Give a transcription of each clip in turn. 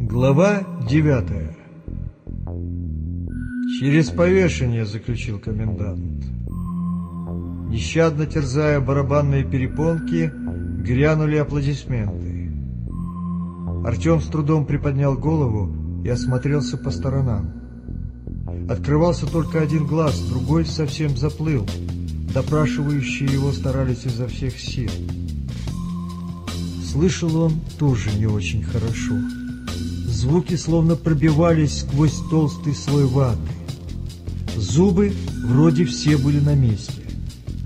Глава девятая Через повешение, заключил комендант. Нещадно терзая барабанные перепонки, грянули аплодисменты. Артем с трудом приподнял голову и осмотрелся по сторонам. Открывался только один глаз, другой совсем заплыл. Допрашивающие его старались изо всех сил. Слышал он тоже не очень хорошо. Звуки словно пробивались сквозь толстый слой ваты. Зубы вроде все были на месте.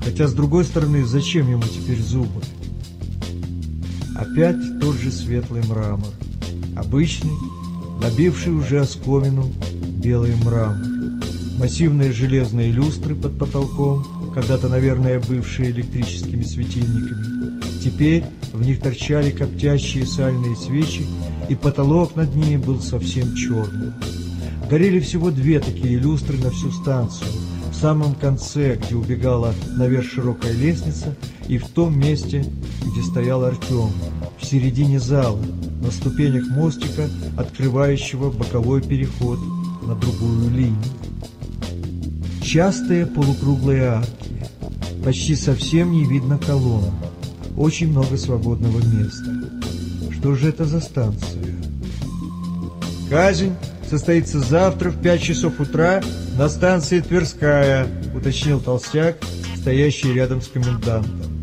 Хотя, с другой стороны, зачем ему теперь зубы? Опять тот же светлый мрамор. Обычный, набивший уже осковину белый мрамор. Массивные железные люстры под потолком, когда-то, наверное, бывшие электрическими светильниками. Теперь в них торчали коптящие сальные свечи, и потолок над ними был совсем черным. Горели всего две такие люстры на всю станцию, в самом конце, где убегала наверх широкая лестница, и в том месте, где стоял Артем, в середине зала, на ступенях мостика, открывающего боковой переход на другую линию. Частые полукруглые арки, почти совсем не видно колонн, очень много свободного места. Что же это за станция? Казнь состоится завтра в пять часов утра на станции Тверская, уточнил толстяк, стоящий рядом с комендантом.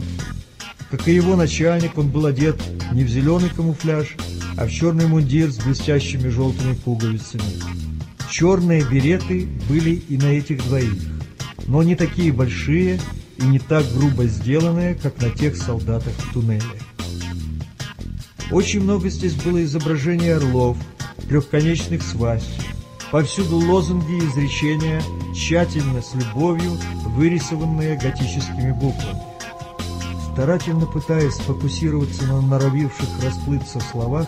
Как и его начальник, он был одет не в зеленый камуфляж, а в черный мундир с блестящими желтыми пуговицами. Черные береты были и на этих двоих, но не такие большие и не так грубо сделанные, как на тех солдатах в туннеле. Очень много здесь было изображений орлов, трехконечных свастей. Повсюду лозунги и изречения, тщательно, с любовью, вырисованные готическими буквами. Старательно пытаясь сфокусироваться на норовивших расплыться словах,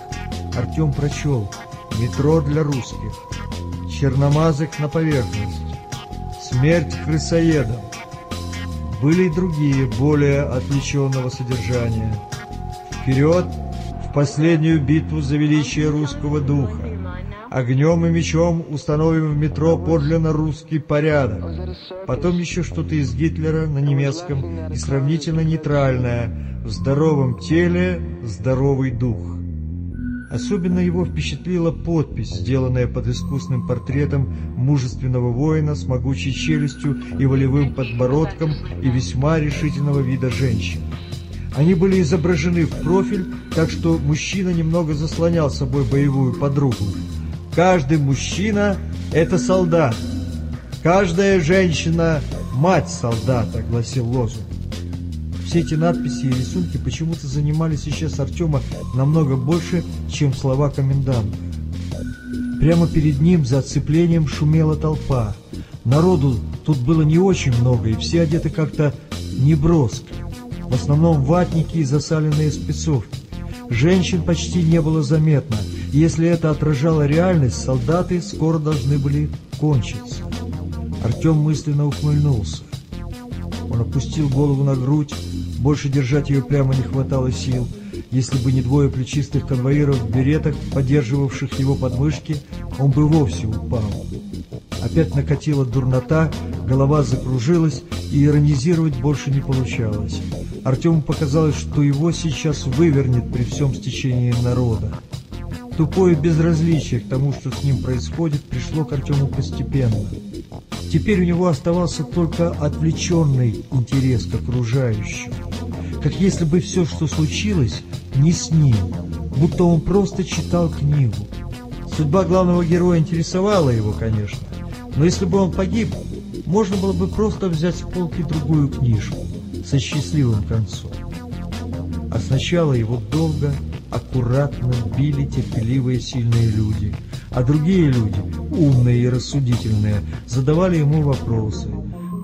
Артем прочел «Метро для русских», «Черномазых на поверхность», «Смерть крысоедам». Были и другие, более отвлеченного содержания. «Вперед!» в последнюю битву за величие русского духа. Огнем и мечом установим в метро подлинно русский порядок. Потом еще что-то из Гитлера на немецком и сравнительно нейтральное «В здоровом теле здоровый дух». Особенно его впечатлила подпись, сделанная под искусным портретом мужественного воина с могучей челюстью и волевым подбородком и весьма решительного вида женщины. Они были изображены в профиль, так что мужчина немного заслонял собой боевую подругу. Каждый мужчина – это солдат. Каждая женщина – мать солдата, гласил лозунг. Все эти надписи и рисунки почему-то занимали сейчас Артема намного больше, чем слова коменданта. Прямо перед ним за оцеплением шумела толпа. Народу тут было не очень много, и все одеты как-то неброско. В основном ватники и засаленные спецовки. Женщин почти не было заметно. Если это отражало реальность, солдаты скоро должны были кончиться. Артем мысленно ухмыльнулся. Он опустил голову на грудь, больше держать ее прямо не хватало сил. Если бы не двое плечистых конвоиров в беретах, поддерживавших его подмышки, он бы вовсе упал. Опять накатила дурнота, голова закружилась, и иронизировать больше не получалось. Артему показалось, что его сейчас вывернет при всем стечении народа. Тупое безразличие к тому, что с ним происходит, пришло к Артему постепенно. Теперь у него оставался только отвлеченный интерес к окружающим. Как если бы все, что случилось, не с ним, будто он просто читал книгу. Судьба главного героя интересовала его, конечно, но если бы он погиб, можно было бы просто взять с полки другую книжку со счастливым концом. А сначала его долго, аккуратно били терпеливые сильные люди, а другие люди, умные и рассудительные, задавали ему вопросы.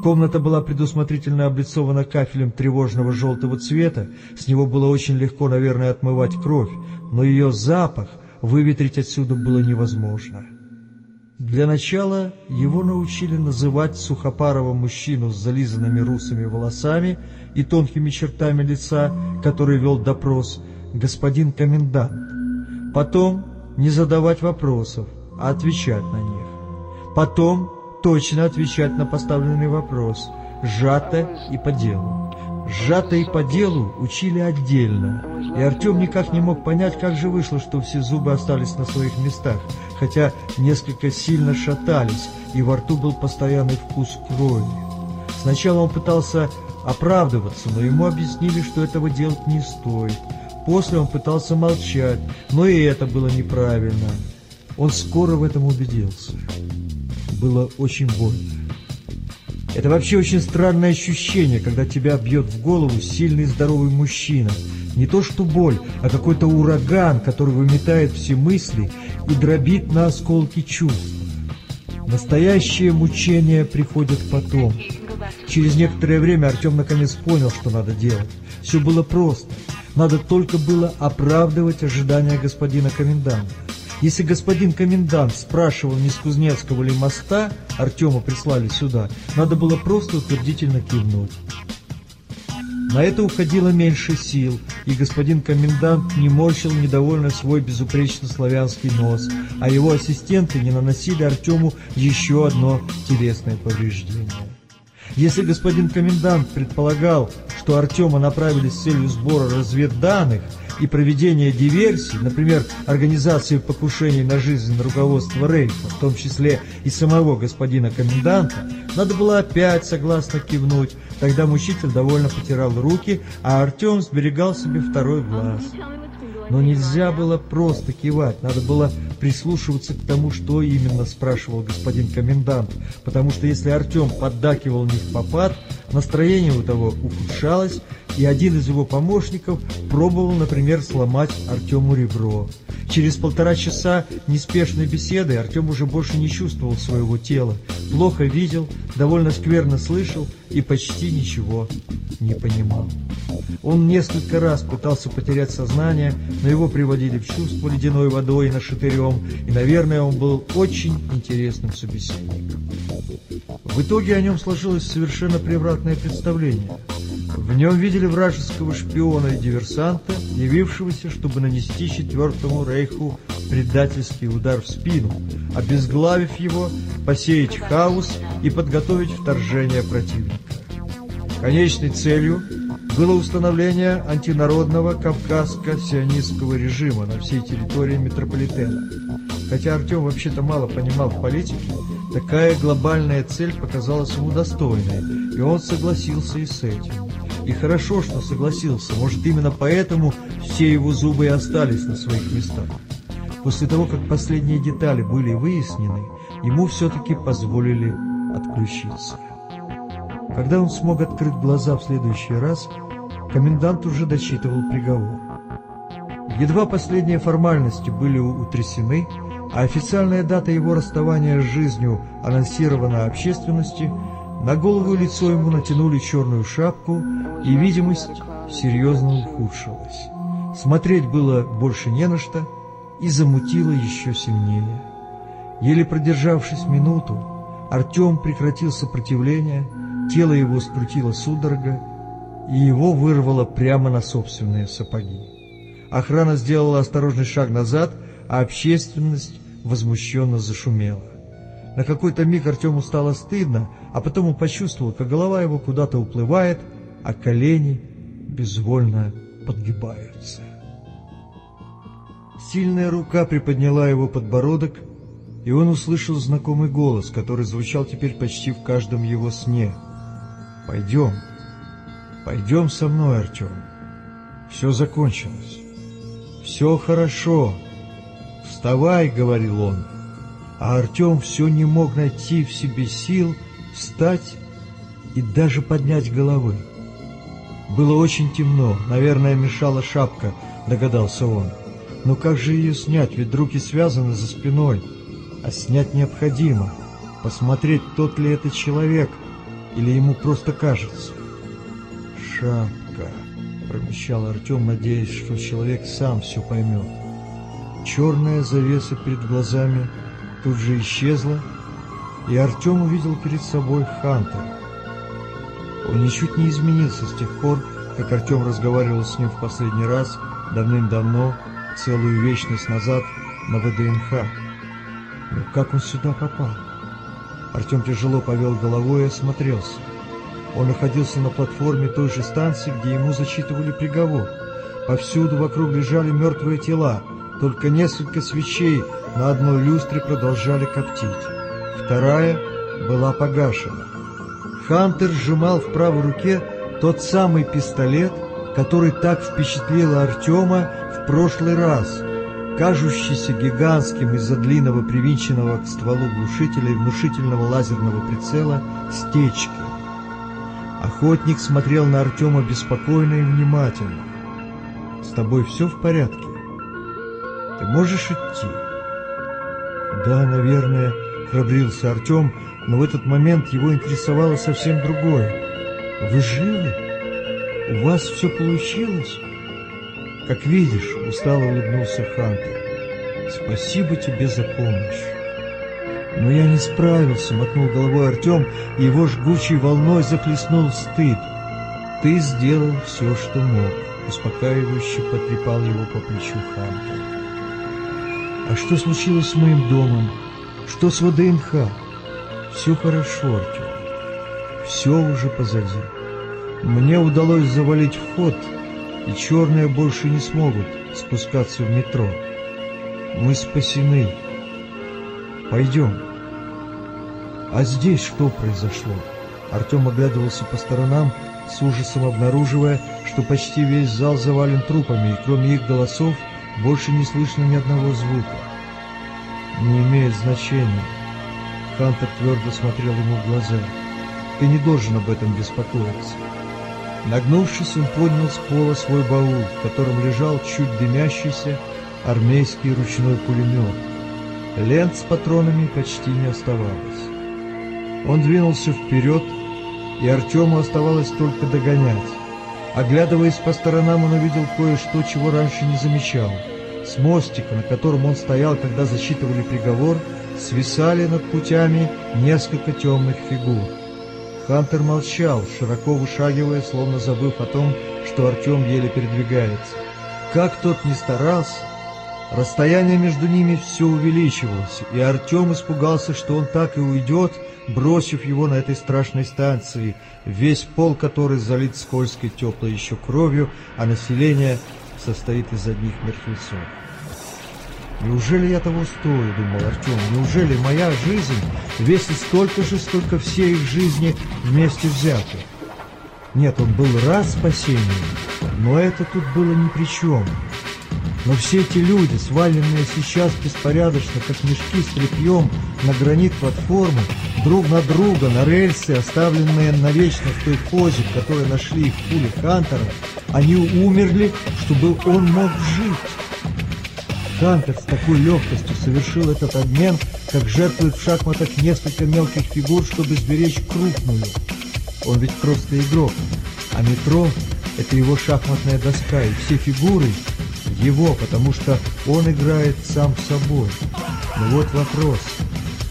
Комната была предусмотрительно облицована кафелем тревожного желтого цвета, с него было очень легко, наверное, отмывать кровь, но ее запах выветрить отсюда было невозможно. Для начала его научили называть сухопарого мужчину с зализанными русыми волосами и тонкими чертами лица, который вел допрос, господин комендант. Потом не задавать вопросов, а отвечать на них. Потом точно отвечать на поставленный вопрос, сжато и по делу. Сжато и по делу учили отдельно, и Артем никак не мог понять, как же вышло, что все зубы остались на своих местах, хотя несколько сильно шатались, и во рту был постоянный вкус крови. Сначала он пытался оправдываться, но ему объяснили, что этого делать не стоит. После он пытался молчать, но и это было неправильно. Он скоро в этом убедился. Было очень больно. Это вообще очень странное ощущение, когда тебя бьет в голову сильный здоровый мужчина. Не то что боль, а какой-то ураган, который выметает все мысли и дробит на осколки чувств. Настоящее мучение приходит потом. Через некоторое время Артем наконец понял, что надо делать. Все было просто. Надо только было оправдывать ожидания господина коменданта. Если господин комендант спрашивал, не с Кузнецкого ли моста Артема прислали сюда, надо было просто утвердительно кивнуть. На это уходило меньше сил, и господин комендант не морщил недовольно свой безупречно славянский нос, а его ассистенты не наносили Артему еще одно телесное повреждение. Если господин комендант предполагал, что Артема направили с целью сбора разведданных, и проведения диверсий, например, организации покушений на жизнь руководства Рейха, в том числе и самого господина коменданта, надо было опять согласно кивнуть. Тогда мучитель довольно потирал руки, а Артем сберегал себе второй глаз. Но нельзя было просто кивать, надо было прислушиваться к тому, что именно спрашивал господин комендант, потому что если Артем поддакивал не в попад, настроение у того ухудшалось, и один из его помощников пробовал, например, сломать Артему ребро. Через полтора часа неспешной беседы Артем уже больше не чувствовал своего тела, плохо видел, довольно скверно слышал и почти ничего не понимал. Он несколько раз пытался потерять сознание, но его приводили в чувство ледяной водой и нашатырем, и, наверное, он был очень интересным собеседником. В итоге о нем сложилось совершенно превратное представление – в нем видели вражеского шпиона и диверсанта, явившегося, чтобы нанести Четвертому Рейху предательский удар в спину, обезглавив его, посеять хаос и подготовить вторжение противника. Конечной целью было установление антинародного кавказско-сионистского режима на всей территории метрополитена. Хотя Артем вообще-то мало понимал в политике, такая глобальная цель показалась ему достойной, и он согласился и с этим. И хорошо, что согласился. Может, именно поэтому все его зубы и остались на своих местах. После того, как последние детали были выяснены, ему все-таки позволили отключиться. Когда он смог открыть глаза в следующий раз, комендант уже дочитывал приговор. Едва последние формальности были утрясены, а официальная дата его расставания с жизнью анонсирована общественности – на голову и лицо ему натянули черную шапку, и видимость серьезно ухудшилась. Смотреть было больше не на что, и замутило еще сильнее. Еле продержавшись минуту, Артем прекратил сопротивление, тело его скрутило судорога, и его вырвало прямо на собственные сапоги. Охрана сделала осторожный шаг назад, а общественность возмущенно зашумела. На какой-то миг Артему стало стыдно, а потом он почувствовал, как голова его куда-то уплывает, а колени безвольно подгибаются. Сильная рука приподняла его подбородок, и он услышал знакомый голос, который звучал теперь почти в каждом его сне. «Пойдем, пойдем со мной, Артем. Все закончилось. Все хорошо. Вставай», — говорил он а Артем все не мог найти в себе сил встать и даже поднять головы. Было очень темно, наверное, мешала шапка, догадался он. Но как же ее снять, ведь руки связаны за спиной, а снять необходимо, посмотреть, тот ли это человек, или ему просто кажется. «Шапка», — промещал Артем, надеясь, что человек сам все поймет. Черная завеса перед глазами — тут же исчезла, и Артем увидел перед собой Хантера. Он ничуть не изменился с тех пор, как Артем разговаривал с ним в последний раз давным-давно, целую вечность назад на ВДНХ. Но как он сюда попал? Артем тяжело повел головой и осмотрелся. Он находился на платформе той же станции, где ему зачитывали приговор. Повсюду вокруг лежали мертвые тела, только несколько свечей на одной люстре продолжали коптить. Вторая была погашена. Хантер сжимал в правой руке тот самый пистолет, который так впечатлил Артема в прошлый раз, кажущийся гигантским из-за длинного привинченного к стволу глушителя и внушительного лазерного прицела стечки. Охотник смотрел на Артема беспокойно и внимательно. «С тобой все в порядке? Ты можешь идти?» «Да, наверное», — храбрился Артем, но в этот момент его интересовало совсем другое. «Вы живы? У вас все получилось?» «Как видишь», — устало улыбнулся Хантер, — «спасибо тебе за помощь». «Но я не справился», — мотнул головой Артем, и его жгучей волной захлестнул стыд. «Ты сделал все, что мог», — успокаивающе потрепал его по плечу Хантер. «А что случилось с моим домом? Что с ВДНХ?» «Все хорошо, Артем. Все уже позади. Мне удалось завалить вход, и черные больше не смогут спускаться в метро. Мы спасены. Пойдем. А здесь что произошло? Артем оглядывался по сторонам, с ужасом обнаруживая, что почти весь зал завален трупами, и кроме их голосов больше не слышно ни одного звука. Не имеет значения. Хантер твердо смотрел ему в глаза. Ты не должен об этом беспокоиться. Нагнувшись, он поднял с пола свой баул, в котором лежал чуть дымящийся армейский ручной пулемет. Лент с патронами почти не оставалось. Он двинулся вперед, и Артему оставалось только догонять. Оглядываясь по сторонам, он увидел кое-что, чего раньше не замечал. С мостика, на котором он стоял, когда зачитывали приговор, свисали над путями несколько темных фигур. Хантер молчал, широко вышагивая, словно забыв о том, что Артем еле передвигается. Как тот ни старался, расстояние между ними все увеличивалось, и Артем испугался, что он так и уйдет, бросив его на этой страшной станции, весь пол которой залит скользкой теплой еще кровью, а население состоит из одних мертвецов. Неужели я того стою, думал Артем, неужели моя жизнь весит столько же, сколько все их жизни вместе взяты? Нет, он был рад спасению, но это тут было ни при чем. Но все эти люди, сваленные сейчас беспорядочно, как мешки с тряпьем на гранит платформы, друг на друга, на рельсы, оставленные навечно в той позе, в которой нашли их пули Хантера, они умерли, чтобы он мог жить. Хантер с такой легкостью совершил этот обмен, как жертвует в шахматах несколько мелких фигур, чтобы сберечь крупную. Он ведь просто игрок, а метро — это его шахматная доска, и все фигуры — его, потому что он играет сам с собой. Но вот вопрос,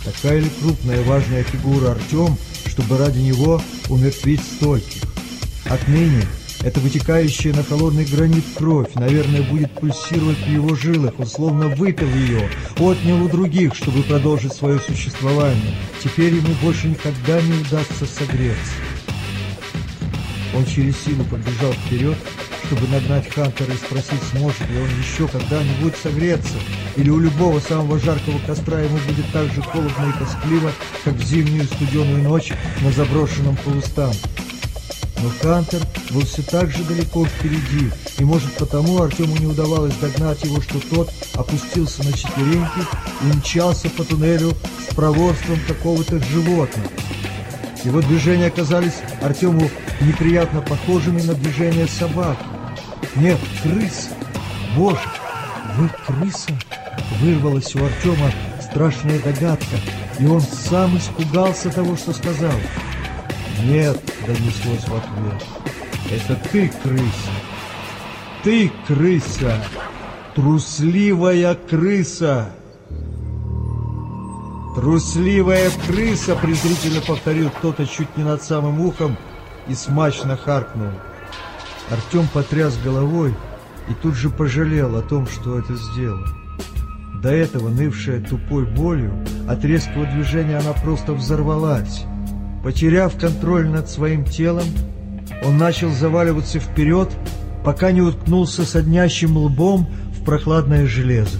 такая ли крупная важная фигура Артем, чтобы ради него умертвить стольких? Отныне эта вытекающая на холодный гранит кровь, наверное, будет пульсировать в его жилах. Он словно выпил ее, отнял у других, чтобы продолжить свое существование. Теперь ему больше никогда не удастся согреться. Он через силу побежал вперед, чтобы нагнать Хантера и спросить, сможет ли он еще когда-нибудь согреться, или у любого самого жаркого костра ему будет так же холодно и тоскливо, как в зимнюю студеную ночь на заброшенном полустанке. Но Хантер был все так же далеко впереди, и, может, потому Артему не удавалось догнать его, что тот опустился на четвереньки и мчался по туннелю с проворством какого-то животного. Его движения оказались Артему неприятно похожими на движения собак. Нет, крыс! Боже, вы крыса? Вырвалась у Артема страшная догадка, и он сам испугался того, что сказал. «Нет», — донеслось в ответ, — «это ты, крыса! Ты, крыса! Трусливая крыса!» «Трусливая крыса!» — презрительно повторил кто-то чуть не над самым ухом и смачно харкнул. Артем потряс головой и тут же пожалел о том, что это сделал. До этого, нывшая тупой болью, от резкого движения она просто взорвалась. Потеряв контроль над своим телом, он начал заваливаться вперед, пока не уткнулся соднящим лбом в прохладное железо.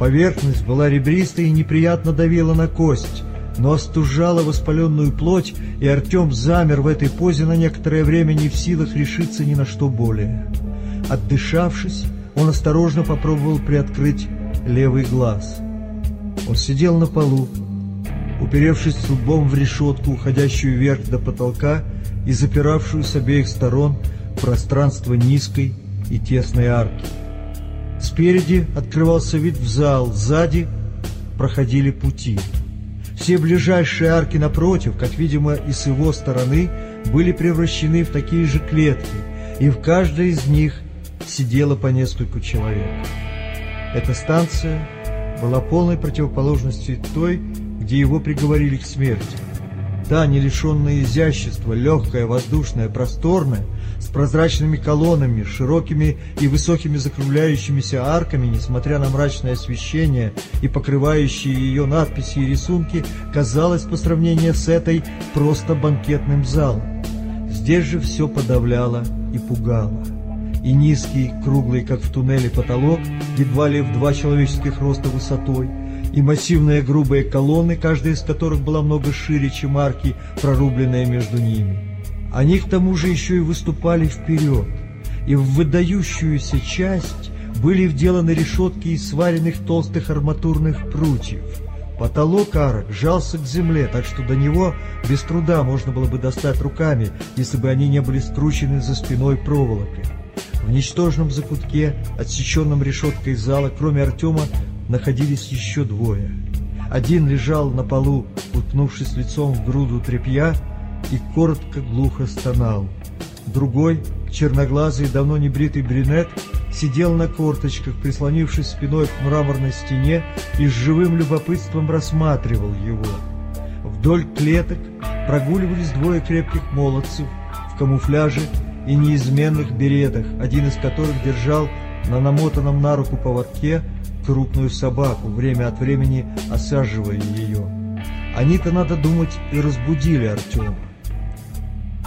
Поверхность была ребристой и неприятно давила на кость, но остужала воспаленную плоть, и Артем замер в этой позе на некоторое время не в силах решиться ни на что более. Отдышавшись, он осторожно попробовал приоткрыть левый глаз. Он сидел на полу, уперевшись лбом в решетку, уходящую вверх до потолка и запиравшую с обеих сторон пространство низкой и тесной арки. Спереди открывался вид в зал, сзади проходили пути. Все ближайшие арки напротив, как видимо и с его стороны, были превращены в такие же клетки, и в каждой из них сидело по нескольку человек. Эта станция была полной противоположностью той, где его приговорили к смерти. Та, не лишенная изящества, легкая, воздушная, просторная – с прозрачными колоннами, широкими и высокими закругляющимися арками, несмотря на мрачное освещение и покрывающие ее надписи и рисунки, казалось по сравнению с этой просто банкетным залом. Здесь же все подавляло и пугало. И низкий, круглый, как в туннеле, потолок, едва ли в два человеческих роста высотой, и массивные грубые колонны, каждая из которых была много шире, чем арки, прорубленные между ними. Они к тому же еще и выступали вперед, и в выдающуюся часть были вделаны решетки из сваренных толстых арматурных прутьев. Потолок арок жался к земле, так что до него без труда можно было бы достать руками, если бы они не были скручены за спиной проволокой. В ничтожном закутке, отсеченном решеткой зала, кроме Артема, находились еще двое. Один лежал на полу, уткнувшись лицом в груду тряпья, и коротко глухо стонал. Другой, черноглазый, давно не бритый брюнет, сидел на корточках, прислонившись спиной к мраморной стене и с живым любопытством рассматривал его. Вдоль клеток прогуливались двое крепких молодцев в камуфляже и неизменных беретах, один из которых держал на намотанном на руку поводке крупную собаку, время от времени осаживая ее. Они-то, надо думать, и разбудили Артема.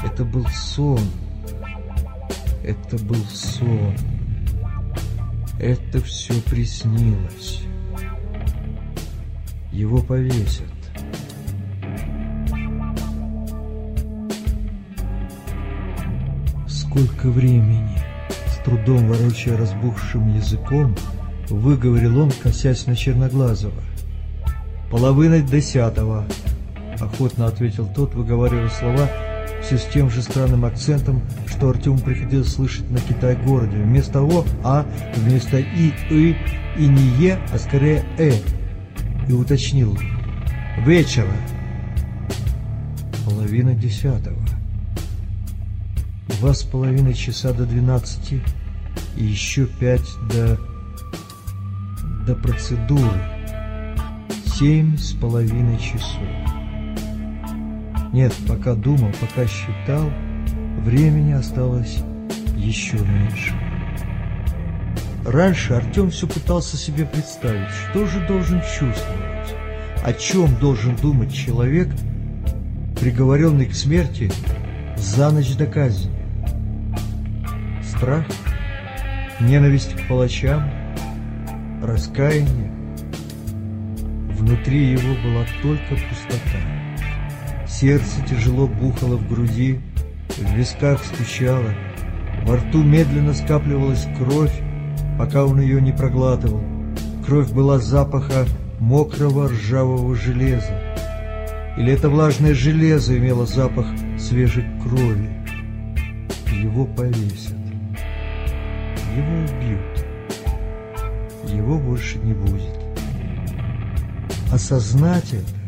Это был сон. Это был сон. Это все приснилось. Его повесят. Сколько времени, с трудом ворочая разбухшим языком, выговорил он, косясь на Черноглазого. «Половина десятого», — охотно ответил тот, выговаривая слова, все с тем же странным акцентом, что Артему приходилось слышать на Китай-городе. Вместо «о» «а», вместо «и», «ы» и не «е», а скорее «э». И уточнил «вечера». Половина десятого. Два с половиной часа до двенадцати и еще пять до... до процедуры. Семь с половиной часов. Нет, пока думал, пока считал, времени осталось еще меньше. Раньше Артем все пытался себе представить, что же должен чувствовать, о чем должен думать человек, приговоренный к смерти за ночь до казни. Страх, ненависть к палачам, раскаяние. Внутри его была только пустота. Сердце тяжело бухало в груди, в висках стучало, во рту медленно скапливалась кровь, пока он ее не проглатывал. Кровь была запаха мокрого ржавого железа. Или это влажное железо имело запах свежей крови. Его повесят. Его убьют. Его больше не будет. Осознать это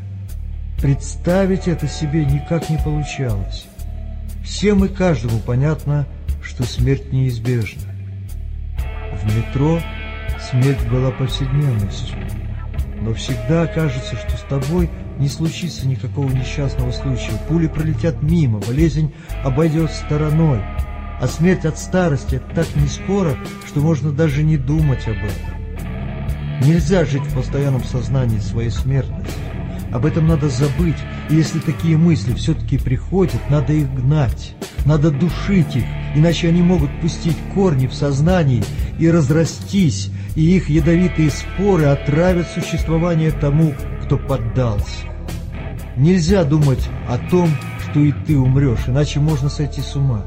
Представить это себе никак не получалось. Всем и каждому понятно, что смерть неизбежна. В метро смерть была повседневностью. Но всегда кажется, что с тобой не случится никакого несчастного случая. Пули пролетят мимо, болезнь обойдет стороной. А смерть от старости – так не скоро, что можно даже не думать об этом. Нельзя жить в постоянном сознании своей смертности. Об этом надо забыть, и если такие мысли все-таки приходят, надо их гнать, надо душить их, иначе они могут пустить корни в сознании и разрастись, и их ядовитые споры отравят существование тому, кто поддался. Нельзя думать о том, что и ты умрешь, иначе можно сойти с ума.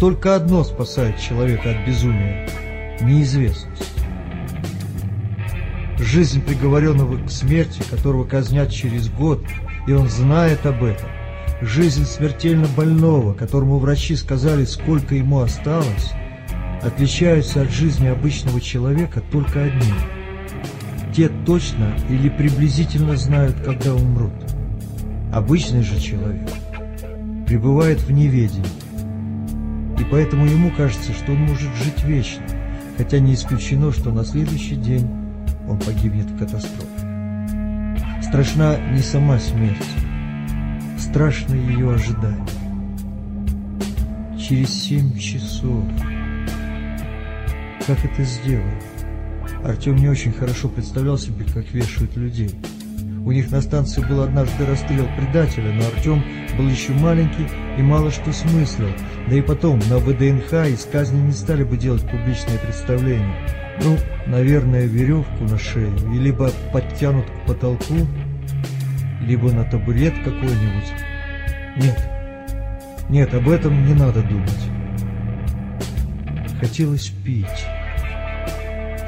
Только одно спасает человека от безумия – неизвестность. Жизнь приговоренного к смерти, которого казнят через год, и он знает об этом. Жизнь смертельно больного, которому врачи сказали, сколько ему осталось, отличаются от жизни обычного человека только одним. Те точно или приблизительно знают, когда умрут. Обычный же человек пребывает в неведении, и поэтому ему кажется, что он может жить вечно, хотя не исключено, что на следующий день он погибнет в катастрофе. Страшна не сама смерть, страшно ее ожидание. Через семь часов. Как это сделать? Артем не очень хорошо представлял себе, как вешают людей. У них на станции был однажды расстрел предателя, но Артем был еще маленький и мало что смыслил. Да и потом, на ВДНХ из казни не стали бы делать публичное представление. Ну, наверное, веревку на шею, и либо подтянут к потолку, либо на табурет какой-нибудь. Нет, нет, об этом не надо думать. Хотелось пить.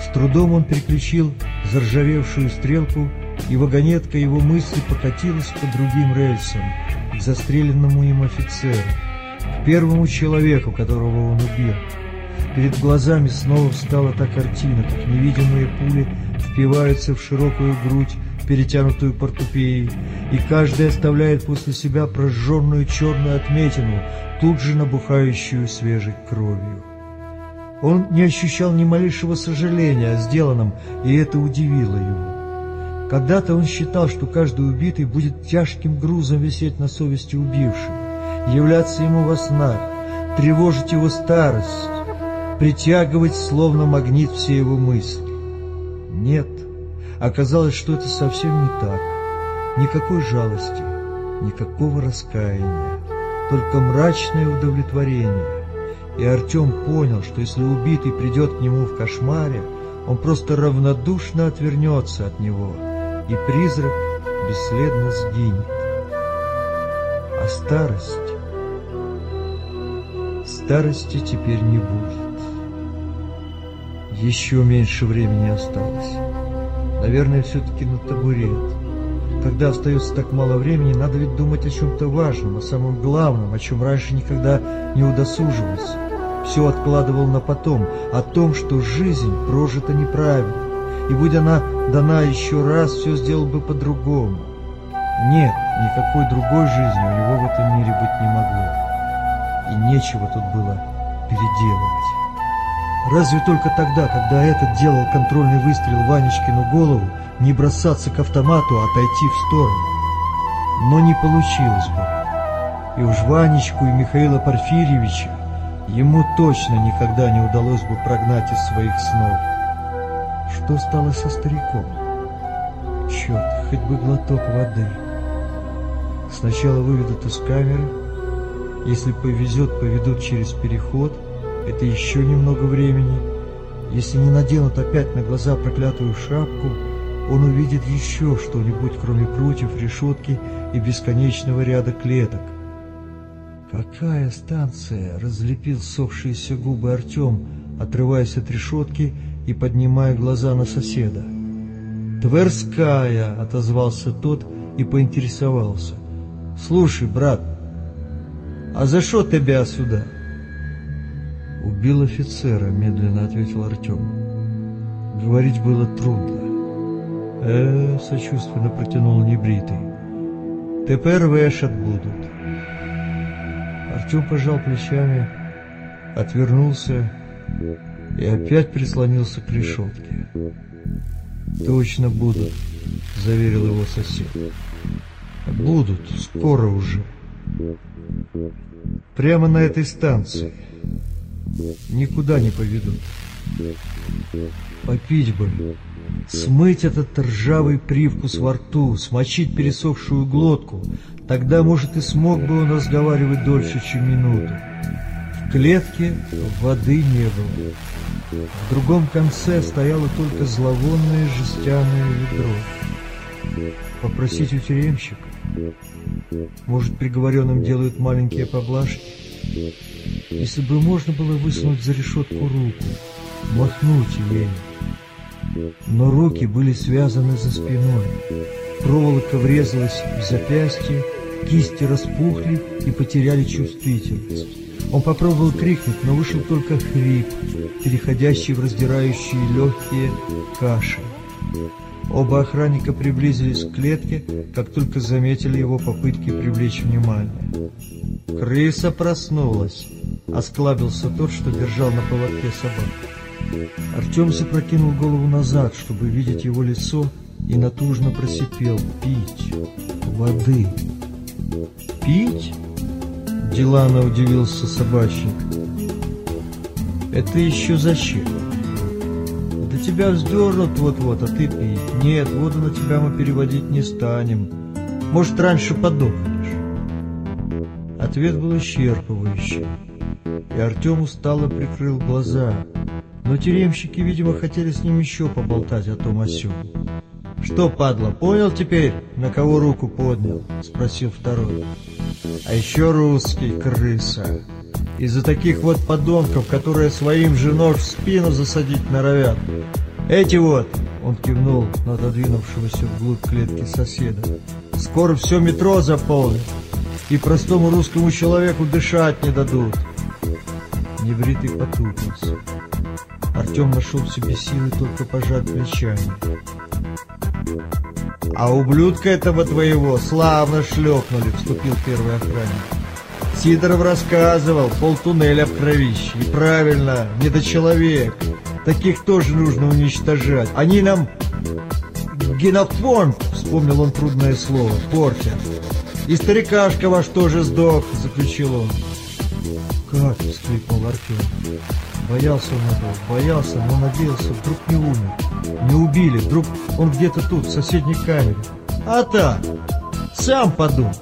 С трудом он переключил заржавевшую стрелку, и вагонетка его мысли покатилась по другим рельсам, к застреленному им офицеру, к первому человеку, которого он убил. Перед глазами снова встала та картина, как невидимые пули впиваются в широкую грудь, перетянутую портупеей, и каждый оставляет после себя прожженную черную отметину, тут же набухающую свежей кровью. Он не ощущал ни малейшего сожаления о сделанном, и это удивило его. Когда-то он считал, что каждый убитый будет тяжким грузом висеть на совести убившего, являться ему во снах, тревожить его старость, притягивать словно магнит все его мысли. Нет, оказалось, что это совсем не так. Никакой жалости, никакого раскаяния, только мрачное удовлетворение. И Артем понял, что если убитый придет к нему в кошмаре, он просто равнодушно отвернется от него, и призрак бесследно сгинет. А старость... Старости теперь не будет. Еще меньше времени осталось. Наверное, все-таки на табурет. Когда остается так мало времени, надо ведь думать о чем-то важном, о самом главном, о чем раньше никогда не удосуживался все откладывал на потом, о том, что жизнь прожита неправильно, и будь она дана еще раз, все сделал бы по-другому. Нет, никакой другой жизни у него в этом мире быть не могло, и нечего тут было переделывать. Разве только тогда, когда этот делал контрольный выстрел Ванечкину голову, не бросаться к автомату, а отойти в сторону. Но не получилось бы. И уж Ванечку и Михаила Порфирьевича Ему точно никогда не удалось бы прогнать из своих снов. Что стало со стариком? Черт, хоть бы глоток воды. Сначала выведут из камеры. Если повезет, поведут через переход. Это еще немного времени. Если не наденут опять на глаза проклятую шапку, он увидит еще что-нибудь, кроме прутьев, решетки и бесконечного ряда клеток. «Какая станция?» — разлепил сохшиеся губы Артем, отрываясь от решетки и поднимая глаза на соседа. «Тверская!» — отозвался тот и поинтересовался. «Слушай, брат, а за что тебя сюда?» «Убил офицера», — медленно ответил Артем. Говорить было трудно. «Э, — сочувственно протянул небритый, — теперь вешать будут». Артем пожал плечами, отвернулся и опять прислонился к решетке. «Точно будут», заверил его сосед. Будут, скоро уже. Прямо на этой станции. Никуда не поведут. Попить бы. Смыть этот ржавый привкус во рту, смочить пересохшую глотку. Тогда, может, и смог бы он разговаривать дольше, чем минуту. В клетке воды не было. В другом конце стояло только зловонное жестяное ведро. Попросить у тюремщика? Может, приговоренным делают маленькие поблажки? Если бы можно было высунуть за решетку руку, махнуть ею. Но руки были связаны за спиной. Проволока врезалась в запястье, кисти распухли и потеряли чувствительность. Он попробовал крикнуть, но вышел только хрип, переходящий в раздирающие легкие каши. Оба охранника приблизились к клетке, как только заметили его попытки привлечь внимание. «Крыса проснулась!» — осклабился тот, что держал на поводке собак. Артем запрокинул голову назад, чтобы видеть его лицо, и натужно просипел «Пить! Воды!» «Пить?» — Дилана удивился собачник. «Это еще зачем?» «Да тебя вздернут вот-вот, а ты пить. Нет, воду на тебя мы переводить не станем. Может, раньше подохнешь?» Ответ был исчерпывающий, и Артем устало прикрыл глаза. Но тюремщики, видимо, хотели с ним еще поболтать о том о сём. «Что, падла, понял теперь, на кого руку поднял?» — спросил второй. «А еще русский, крыса. Из-за таких вот подонков, которые своим же нож в спину засадить норовят. Эти вот!» — он кивнул на отодвинувшегося вглубь клетки соседа. «Скоро все метро заполнит, и простому русскому человеку дышать не дадут». Небритый потупился. Артем нашел в себе силы только пожать плечами. «А ублюдка этого твоего славно шлепнули», — вступил первый охранник. Сидоров рассказывал, полтуннеля в кровище. И правильно, недочеловек. Таких тоже нужно уничтожать. Они нам генофонд, вспомнил он трудное слово, портят. И старикашка ваш тоже сдох, заключил он. Как? всхлипнул Артем. Боялся он этого, боялся, но надеялся, вдруг не умер. Не убили, вдруг он где-то тут, в соседней камере. А так, сам подумай.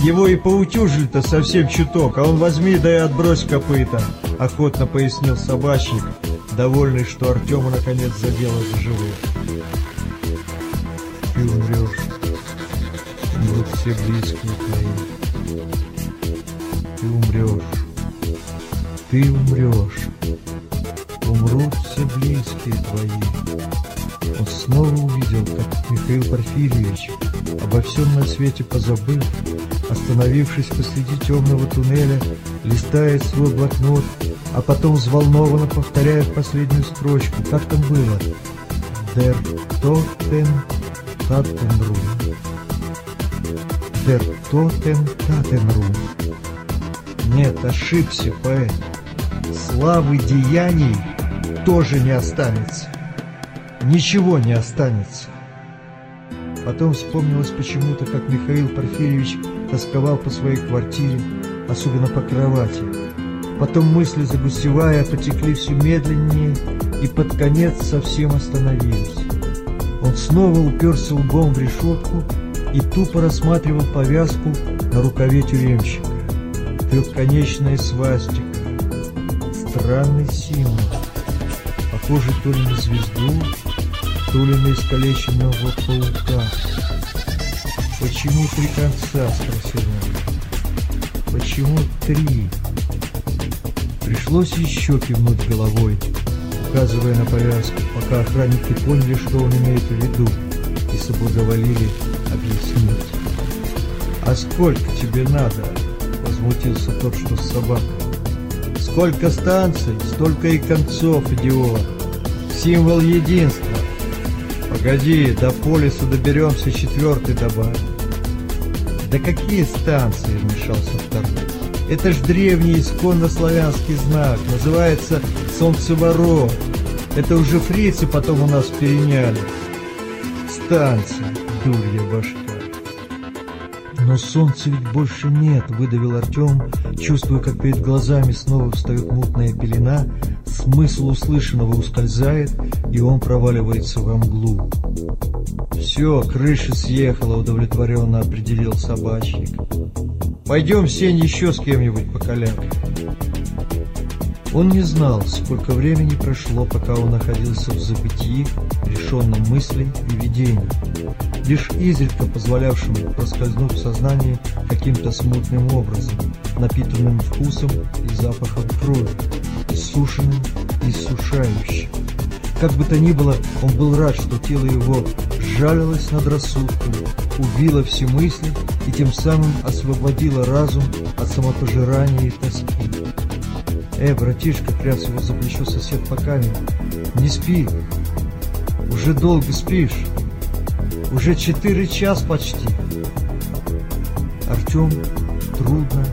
Его и поутюжили-то совсем чуток, а он возьми да и отбрось копыта, охотно пояснил собачник, довольный, что Артема наконец задело за живое. Ты умрешь, умрут все близкие твои. Ты умрешь, ты умрешь, умрут все близкие твои. Он снова увидел, как Михаил Порфирьевич, обо всем на свете позабыв, остановившись посреди темного туннеля, листает свой блокнот, а потом взволнованно повторяет последнюю строчку. Как там было? Der Toten Tatenruhm. Der Toten Tatenruhm. Нет, ошибся, поэт. Славы деяний тоже не останется. Ничего не останется. Потом вспомнилось почему-то, как Михаил Порфирьевич тосковал по своей квартире, особенно по кровати. Потом мысли, загустевая, потекли все медленнее и под конец совсем остановились. Он снова уперся лбом в решетку и тупо рассматривал повязку на рукаве тюремщика. Трехконечная свастика. Странный символ. Похожий то ли на звезду, то ли на искалеченного паука. «Почему три конца?» — спросил он. «Почему три?» Пришлось еще кивнуть головой, указывая на повязку, пока охранники поняли, что он имеет в виду, и соблаговолили объяснить. «А сколько тебе надо?» — возмутился тот, что с собакой. «Сколько станций, столько и концов, идиот! Символ единства! Погоди, до полиса доберемся, четвертый добавим!» «Да какие станции?» — вмешался второй. «Это ж древний исконно-славянский знак, называется солнцеворот. Это уже фрицы потом у нас переняли». танцы, дурья башка. Но солнца ведь больше нет, выдавил Артем, чувствуя, как перед глазами снова встает мутная пелена, смысл услышанного ускользает, и он проваливается во мглу. «Все, крыша съехала», — удовлетворенно определил собачник. «Пойдем, Сень, еще с кем-нибудь покалякаем». Он не знал, сколько времени прошло, пока он находился в забытии, лишенном мыслей и видений, лишь изредка позволявшим проскользнуть в сознании каким-то смутным образом, напитанным вкусом и запахом крови, иссушенным и иссушающим. Как бы то ни было, он был рад, что тело его жалилось над рассудком, убило все мысли и тем самым освободило разум от самопожирания и тоски. «Э, братишка!» — тряс его за плечо сосед по камеру. «Не спи! Уже долго спишь! Уже четыре час почти!» Артем трудно,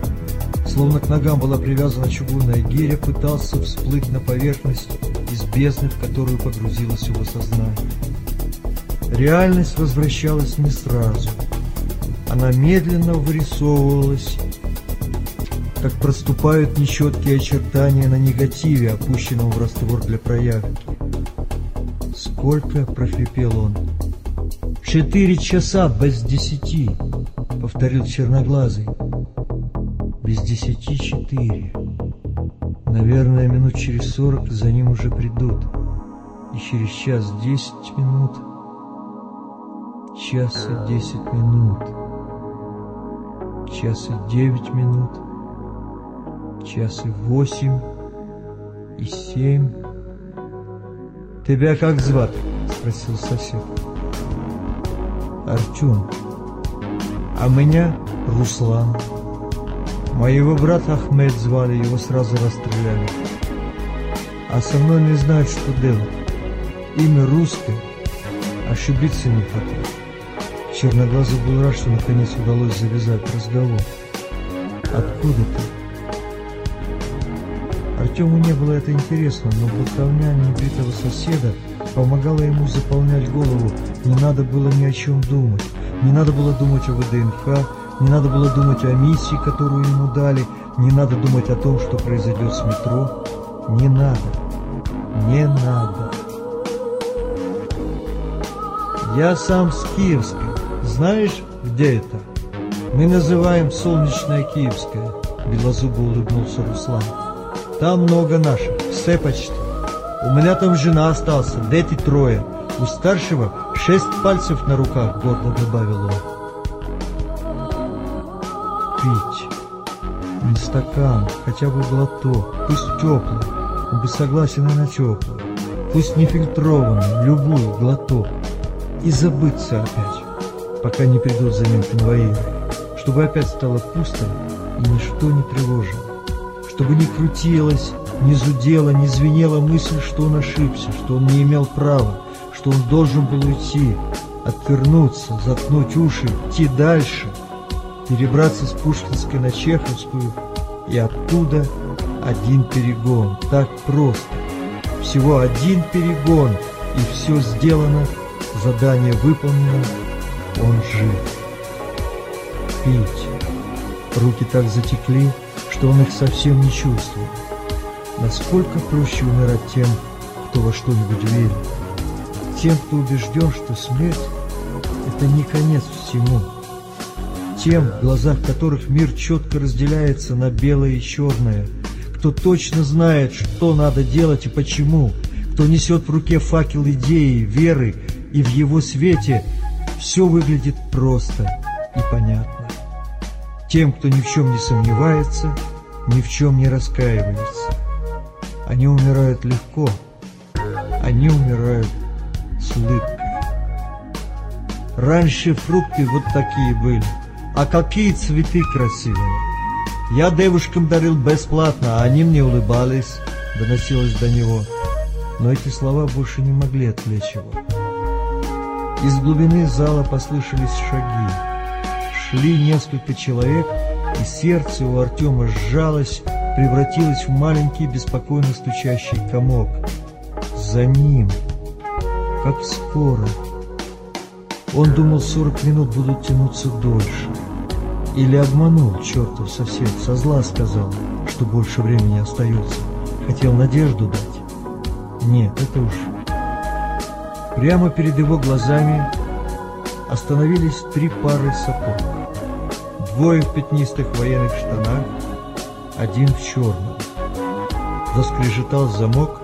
словно к ногам была привязана чугунная гиря, пытался всплыть на поверхность из бездны, в которую погрузилось его сознание. Реальность возвращалась не сразу. Она медленно вырисовывалась как проступают нечеткие очертания на негативе, опущенном в раствор для проявки. «Сколько?» — прохрипел он. «Четыре часа без десяти», — повторил черноглазый. «Без десяти четыре. Наверное, минут через сорок за ним уже придут. И через час десять минут. Час и десять минут. Час и девять минут» час и восемь, и семь. «Тебя как звать?» — спросил сосед. «Артем. А меня Руслан. Моего брата Ахмед звали, его сразу расстреляли. А со мной не знают, что делать. Имя русское, ошибиться не хотел. Черноглазый был рад, что наконец удалось завязать разговор. «Откуда ты?» Артему не было это интересно, но болтовня небритого соседа помогала ему заполнять голову. Не надо было ни о чем думать. Не надо было думать о ВДНХ, не надо было думать о миссии, которую ему дали, не надо думать о том, что произойдет с метро. Не надо. Не надо. Я сам с Киевской. Знаешь, где это? Мы называем Солнечная Киевская. Белозубо улыбнулся Руслан. Там много наших, все почти. У меня там жена остался, дети трое. У старшего шесть пальцев на руках, гордо добавил он. Пить. Не стакан, хотя бы глоток, пусть теплый. Он бы согласен и на теплый. Пусть не фильтрованный, любой глоток. И забыться опять, пока не придут за ним конвоиры. Чтобы опять стало пусто и ничто не тревожило чтобы не крутилась, не зудела, не звенела мысль, что он ошибся, что он не имел права, что он должен был уйти, отвернуться, заткнуть уши, идти дальше, перебраться с Пушкинской на Чеховскую и оттуда один перегон. Так просто. Всего один перегон, и все сделано, задание выполнено, он жив. Пить. Руки так затекли, что он их совсем не чувствовал. Насколько проще умирать тем, кто во что-нибудь верит, тем, кто убежден, что смерть – это не конец всему, тем, в глазах которых мир четко разделяется на белое и черное, кто точно знает, что надо делать и почему, кто несет в руке факел идеи, веры, и в его свете все выглядит просто и понятно тем, кто ни в чем не сомневается, ни в чем не раскаивается. Они умирают легко, они умирают с улыбкой. Раньше фрукты вот такие были, а какие цветы красивые. Я девушкам дарил бесплатно, а они мне улыбались, доносилось до него. Но эти слова больше не могли отвлечь его. Из глубины зала послышались шаги шли несколько человек, и сердце у Артема сжалось, превратилось в маленький беспокойно стучащий комок. За ним, как скоро, Он думал, 40 минут будут тянуться дольше. Или обманул чертов сосед, со зла сказал, что больше времени остается. Хотел надежду дать. Нет, это уж... Прямо перед его глазами остановились три пары сапог. Двое в пятнистых военных штанах, один в черном. Заскрежетал замок,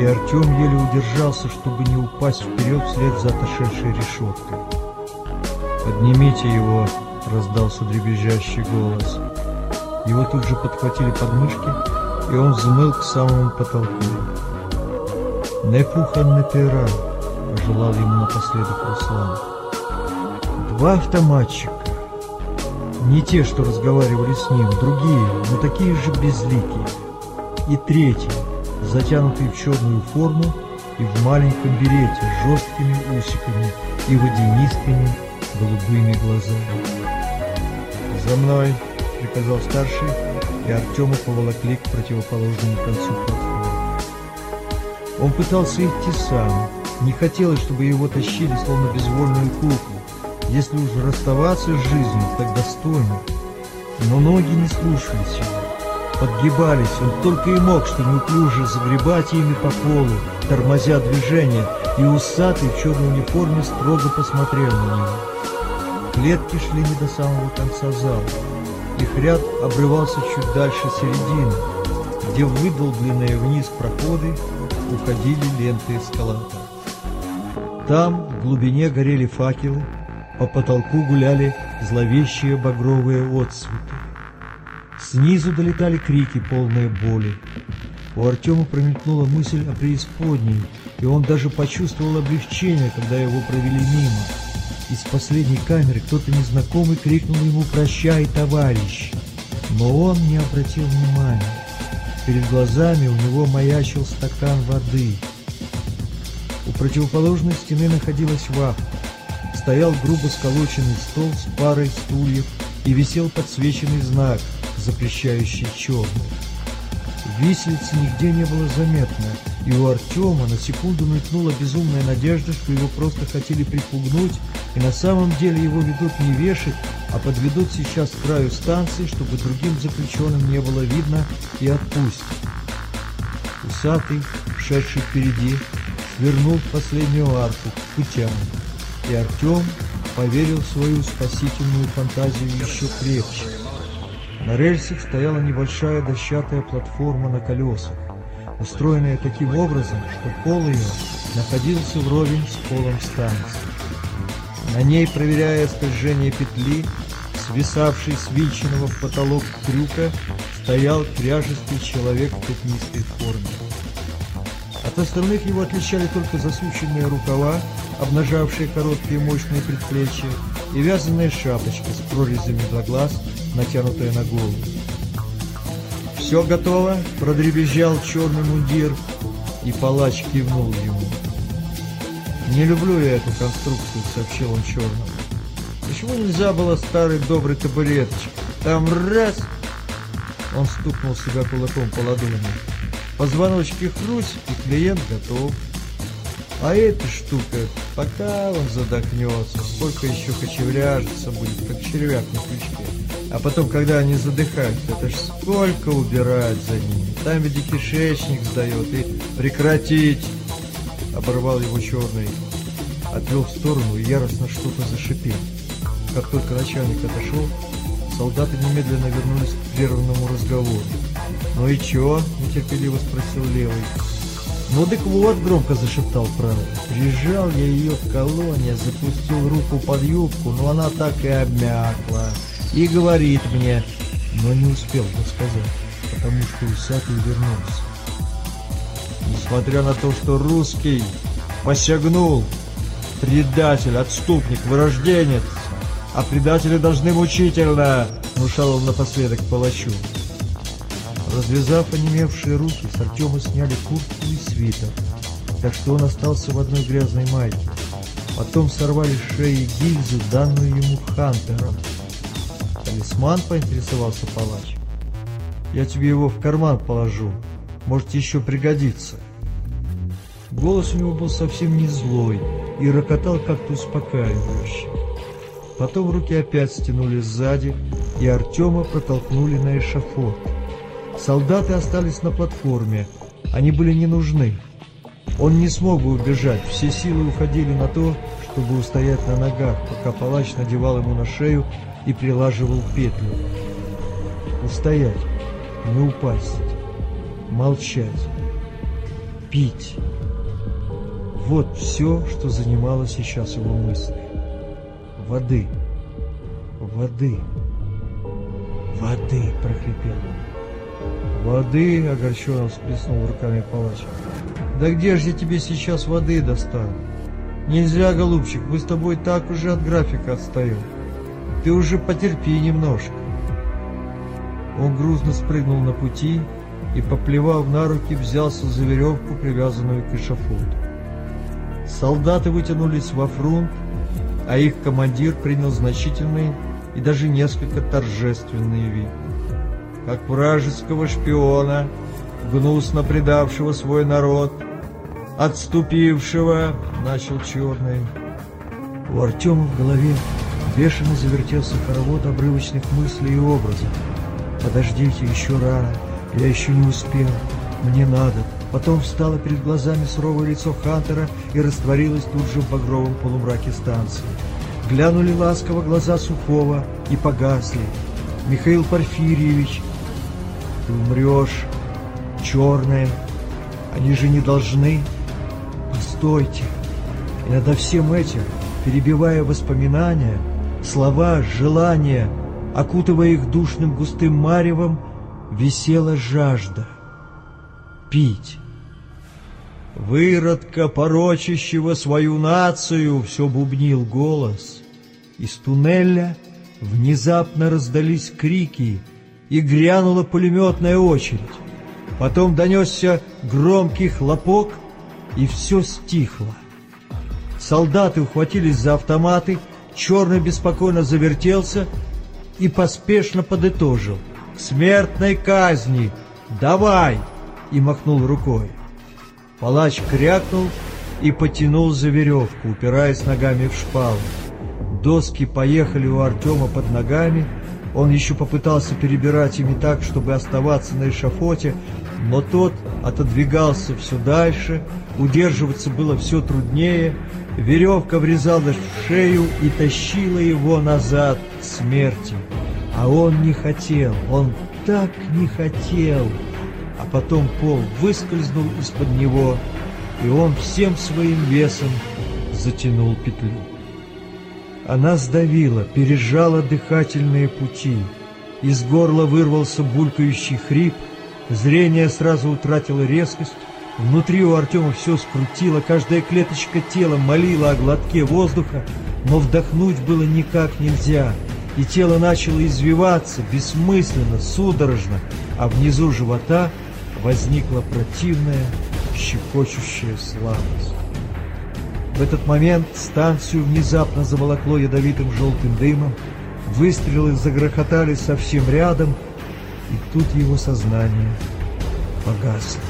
и Артем еле удержался, чтобы не упасть вперед вслед за отошедшей решеткой. «Поднимите его!» — раздался дребезжащий голос. Его тут же подхватили подмышки, и он взмыл к самому потолку. «Не пухан не пера!» — пожелал ему напоследок Руслан. Два автоматчика. Не те, что разговаривали с ним, другие, но такие же безликие. И третий, затянутый в черную форму и в маленьком берете с жесткими усиками и водянистыми голубыми глазами. «За мной!» — приказал старший, и Артема поволокли к противоположному концу платформы. Он пытался идти сам, не хотелось, чтобы его тащили, словно безвольную куклу. Если уж расставаться с жизнью, так достойно. Но ноги не слушались его. Подгибались, он только и мог, что неуклюже загребать ими по полу, тормозя движение, и усатый в черной униформе строго посмотрел на него. Клетки шли не до самого конца зала. Их ряд обрывался чуть дальше середины, где выдолбленные вниз проходы уходили ленты эскалатора. Там в глубине горели факелы, по потолку гуляли зловещие багровые отсветы. Снизу долетали крики, полные боли. У Артема промелькнула мысль о преисподней, и он даже почувствовал облегчение, когда его провели мимо. Из последней камеры кто-то незнакомый крикнул ему «Прощай, товарищ!». Но он не обратил внимания. Перед глазами у него маячил стакан воды. У противоположной стены находилась вахта стоял грубо сколоченный стол с парой стульев и висел подсвеченный знак, запрещающий черный. Виселицы нигде не было заметно, и у Артема на секунду мелькнула безумная надежда, что его просто хотели припугнуть, и на самом деле его ведут не вешать, а подведут сейчас к краю станции, чтобы другим заключенным не было видно, и отпустят. Усатый, шедший впереди, свернул в последнюю арку к путям и Артем поверил в свою спасительную фантазию еще крепче. На рельсах стояла небольшая дощатая платформа на колесах, устроенная таким образом, что пол ее находился вровень с полом станции. На ней, проверяя скольжение петли, свисавший с винченного в потолок крюка, стоял кряжестый человек в пятнистой форме. От остальных его отличали только засученные рукава обнажавшие короткие мощные предплечья, и вязаная шапочка с прорезями для глаз, натянутая на голову. «Все готово?» — продребезжал черный мундир, и палач кивнул ему. «Не люблю я эту конструкцию», — сообщил он черному. «Почему нельзя было старый добрый табуреточек? Там раз...» Он стукнул себя кулаком по ладони. Позвоночки хрусь, и клиент готов. А эта штука, пока он задохнется, сколько еще кочевряжется будет, как червяк на крючке. А потом, когда они задыхаются, это ж сколько убирать за ними. Там ведь и кишечник сдает, и прекратить. Оборвал его черный, отвел в сторону и яростно что-то зашипел. Как только начальник отошел, солдаты немедленно вернулись к прерванному разговору. «Ну и чё?» – нетерпеливо спросил Левый. «Ну так вот», — громко зашептал правый, — «прижал я ее в колонне, запустил руку под юбку, но она так и обмякла. И говорит мне, но не успел бы сказать, потому что усатый вернулся. Несмотря на то, что русский посягнул, предатель, отступник, вырожденец, а предатели должны мучительно, внушал он напоследок палачу. Развязав онемевшие руки, с Артема сняли куртку и свитер, так что он остался в одной грязной майке. Потом сорвали с шеи гильзу, данную ему Хантером. Талисман поинтересовался палач. «Я тебе его в карман положу. Может, еще пригодится». Голос у него был совсем не злой и рокотал как-то успокаивающе. Потом руки опять стянули сзади, и Артема протолкнули на эшафот. Солдаты остались на платформе, они были не нужны. Он не смог бы убежать, все силы уходили на то, чтобы устоять на ногах, пока палач надевал ему на шею и прилаживал петлю. Устоять, не упасть, молчать, пить. Вот все, что занимало сейчас его мысли. Воды, воды, воды, прохрипел он. Воды, огорченно всплеснул руками палач. Да где же я тебе сейчас воды достану? Нельзя, голубчик, мы с тобой так уже от графика отстаем. Ты уже потерпи немножко. Он грузно спрыгнул на пути и, поплевав на руки, взялся за веревку, привязанную к эшафоту. Солдаты вытянулись во фронт, а их командир принял значительный и даже несколько торжественный вид. Как вражеского шпиона, гнусно предавшего свой народ, отступившего, начал черный. У Артема в голове бешено завертелся хоровод обрывочных мыслей и образов. «Подождите, еще рано, я еще не успел, мне надо». Потом встало перед глазами суровое лицо Хантера и растворилось тут же в багровом полумраке станции. Глянули ласково глаза Сухого и погасли. «Михаил Порфирьевич, ты умрешь, черное, они же не должны...» Постойте! И над всем этим, перебивая воспоминания, слова, желания, окутывая их душным густым маревом, висела жажда. Пить. Выродка, порочащего свою нацию, все бубнил голос. Из туннеля внезапно раздались крики, и грянула пулеметная очередь. Потом донесся громкий хлопок — и все стихло. Солдаты ухватились за автоматы, черный беспокойно завертелся и поспешно подытожил. «К смертной казни! Давай!» и махнул рукой. Палач крякнул и потянул за веревку, упираясь ногами в шпалу. Доски поехали у Артема под ногами, он еще попытался перебирать ими так, чтобы оставаться на эшафоте, но тот отодвигался все дальше, удерживаться было все труднее, веревка врезалась в шею и тащила его назад к смерти. А он не хотел, он так не хотел. А потом пол выскользнул из-под него, и он всем своим весом затянул петлю. Она сдавила, пережала дыхательные пути. Из горла вырвался булькающий хрип, зрение сразу утратило резкость, внутри у Артема все скрутило, каждая клеточка тела молила о глотке воздуха, но вдохнуть было никак нельзя, и тело начало извиваться бессмысленно, судорожно, а внизу живота возникла противная, щекочущая слабость. В этот момент станцию внезапно заволокло ядовитым желтым дымом, выстрелы загрохотали совсем рядом, и тут его сознание погасло.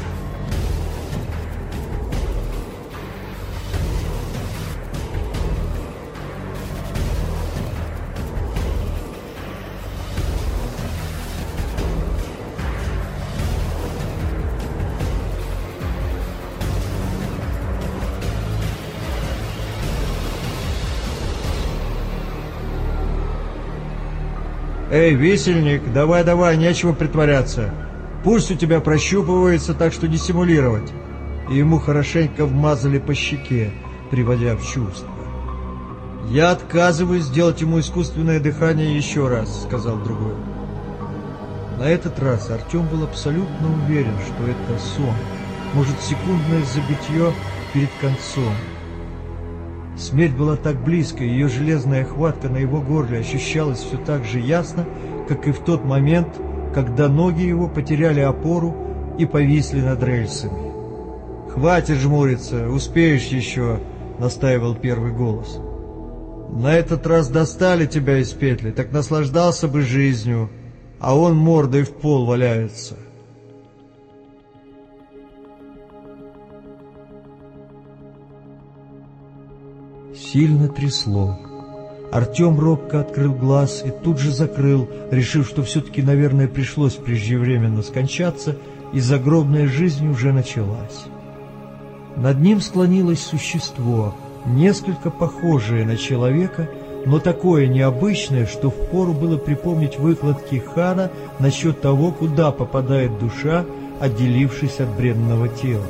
«Эй, висельник, давай-давай, нечего притворяться. Пусть у тебя прощупывается, так что не симулировать». И ему хорошенько вмазали по щеке, приводя в чувство. «Я отказываюсь сделать ему искусственное дыхание еще раз», — сказал другой. На этот раз Артем был абсолютно уверен, что это сон, может, секундное забытье перед концом. Смерть была так близко, ее железная хватка на его горле ощущалась все так же ясно, как и в тот момент, когда ноги его потеряли опору и повисли над рельсами. «Хватит жмуриться, успеешь еще», — настаивал первый голос. «На этот раз достали тебя из петли, так наслаждался бы жизнью, а он мордой в пол валяется». Сильно трясло. Артем робко открыл глаз и тут же закрыл, решив, что все-таки, наверное, пришлось преждевременно скончаться, и загробная жизнь уже началась. Над ним склонилось существо, несколько похожее на человека, но такое необычное, что впору было припомнить выкладки Хана насчет того, куда попадает душа, отделившись от бренного тела.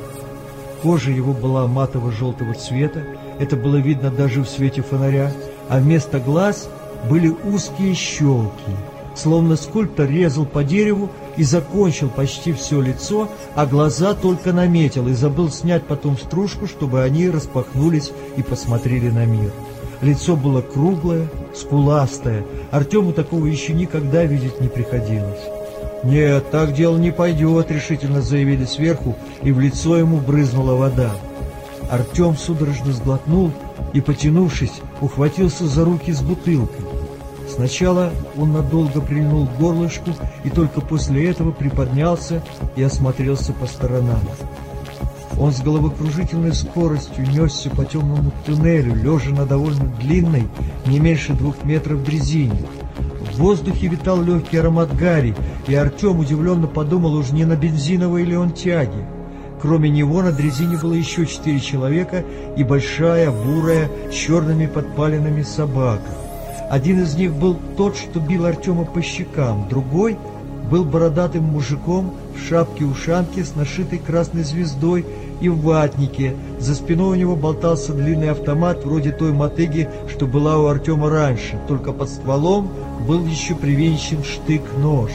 Кожа его была матово-желтого цвета, это было видно даже в свете фонаря, а вместо глаз были узкие щелки, словно скульптор резал по дереву и закончил почти все лицо, а глаза только наметил и забыл снять потом стружку, чтобы они распахнулись и посмотрели на мир. Лицо было круглое, скуластое, Артему такого еще никогда видеть не приходилось. «Нет, так дело не пойдет», — решительно заявили сверху, и в лицо ему брызнула вода. Артем судорожно сглотнул и, потянувшись, ухватился за руки с бутылкой. Сначала он надолго прильнул к горлышку и только после этого приподнялся и осмотрелся по сторонам. Он с головокружительной скоростью несся по темному туннелю, лежа на довольно длинной, не меньше двух метров дрезине. В воздухе витал легкий аромат гари, и Артем удивленно подумал, уж не на бензиновой ли он тяге. Кроме него на дрезине было еще четыре человека и большая, бурая, с черными подпалинами собака. Один из них был тот, что бил Артема по щекам, другой был бородатым мужиком в шапке-ушанке с нашитой красной звездой и в ватнике. За спиной у него болтался длинный автомат, вроде той мотыги, что была у Артема раньше, только под стволом был еще привинчен штык-нож.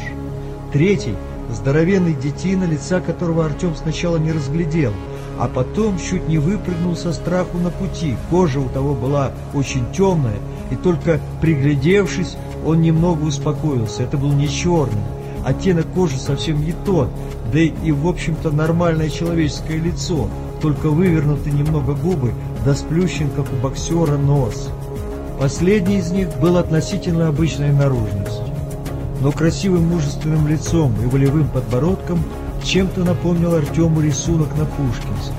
Третий — здоровенный детина, лица которого Артем сначала не разглядел, а потом чуть не выпрыгнул со страху на пути. Кожа у того была очень темная, и только приглядевшись, он немного успокоился. Это был не черный, оттенок кожи совсем не тот, да и, в общем-то, нормальное человеческое лицо, только вывернуты немного губы, да сплющен, как у боксера, нос. Последний из них был относительно обычной наружностью но красивым мужественным лицом и волевым подбородком чем-то напомнил Артему рисунок на Пушкинской.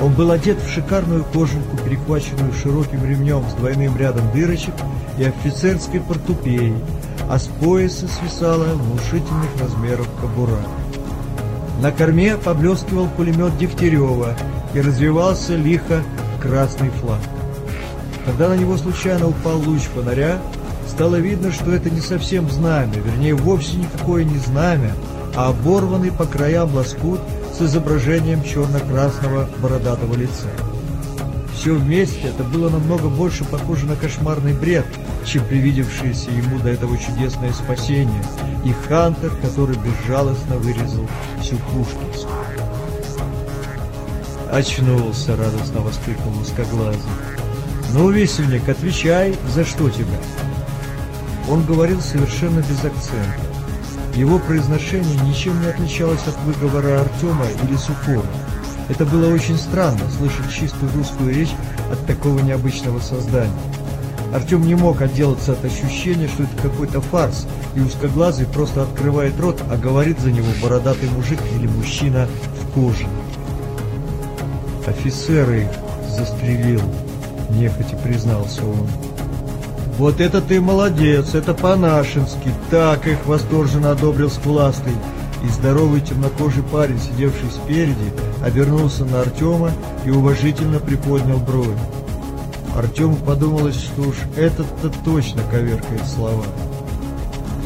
Он был одет в шикарную кожанку, перехваченную широким ремнем с двойным рядом дырочек и офицерской портупеей, а с пояса свисала внушительных размеров кобура. На корме поблескивал пулемет Дегтярева и развивался лихо красный флаг. Когда на него случайно упал луч фонаря, стало видно, что это не совсем знамя, вернее, вовсе никакое не знамя, а оборванный по краям лоскут с изображением черно-красного бородатого лица. Все вместе это было намного больше похоже на кошмарный бред, чем привидевшееся ему до этого чудесное спасение и Хантер, который безжалостно вырезал всю Пушкинскую. «Очнулся!» — радостно воскликнул узкоглазый. «Ну, весельник, отвечай, за что тебя?» Он говорил совершенно без акцента. Его произношение ничем не отличалось от выговора Артема или Сухого. Это было очень странно, слышать чистую русскую речь от такого необычного создания. Артем не мог отделаться от ощущения, что это какой-то фарс, и узкоглазый просто открывает рот, а говорит за него бородатый мужик или мужчина в коже. «Офицеры застрелил», — нехотя признался он. «Вот это ты молодец, это по-нашенски!» Так их восторженно одобрил Скуластый. И здоровый темнокожий парень, сидевший спереди, обернулся на Артема и уважительно приподнял брови. Артему подумалось, что уж этот-то точно коверкает слова.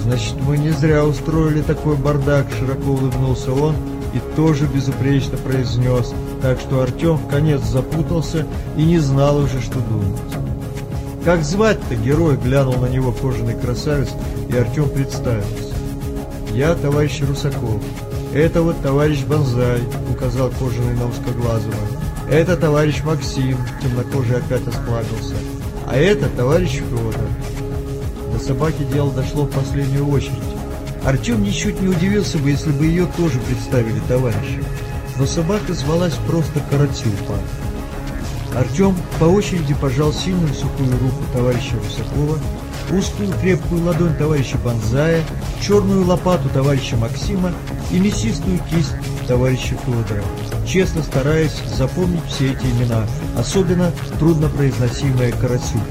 «Значит, мы не зря устроили такой бардак», — широко улыбнулся он и тоже безупречно произнес, так что Артем в конец запутался и не знал уже, что думать. «Как звать-то?» — герой глянул на него кожаный красавец, и Артем представился. «Я товарищ Русаков. Это вот товарищ Бонзай», — указал кожаный на узкоглазого. «Это товарищ Максим», — темнокожий опять осклабился. «А это товарищ Федор». До собаки дело дошло в последнюю очередь. Артем ничуть не удивился бы, если бы ее тоже представили товарищем. Но собака звалась просто Каратюпа. Артем по очереди пожал сильную сухую руку товарища Русакова, узкую крепкую ладонь товарища Бонзая, черную лопату товарища Максима и мясистую кисть товарища Федора. честно стараясь запомнить все эти имена, особенно труднопроизносимые Карасюк.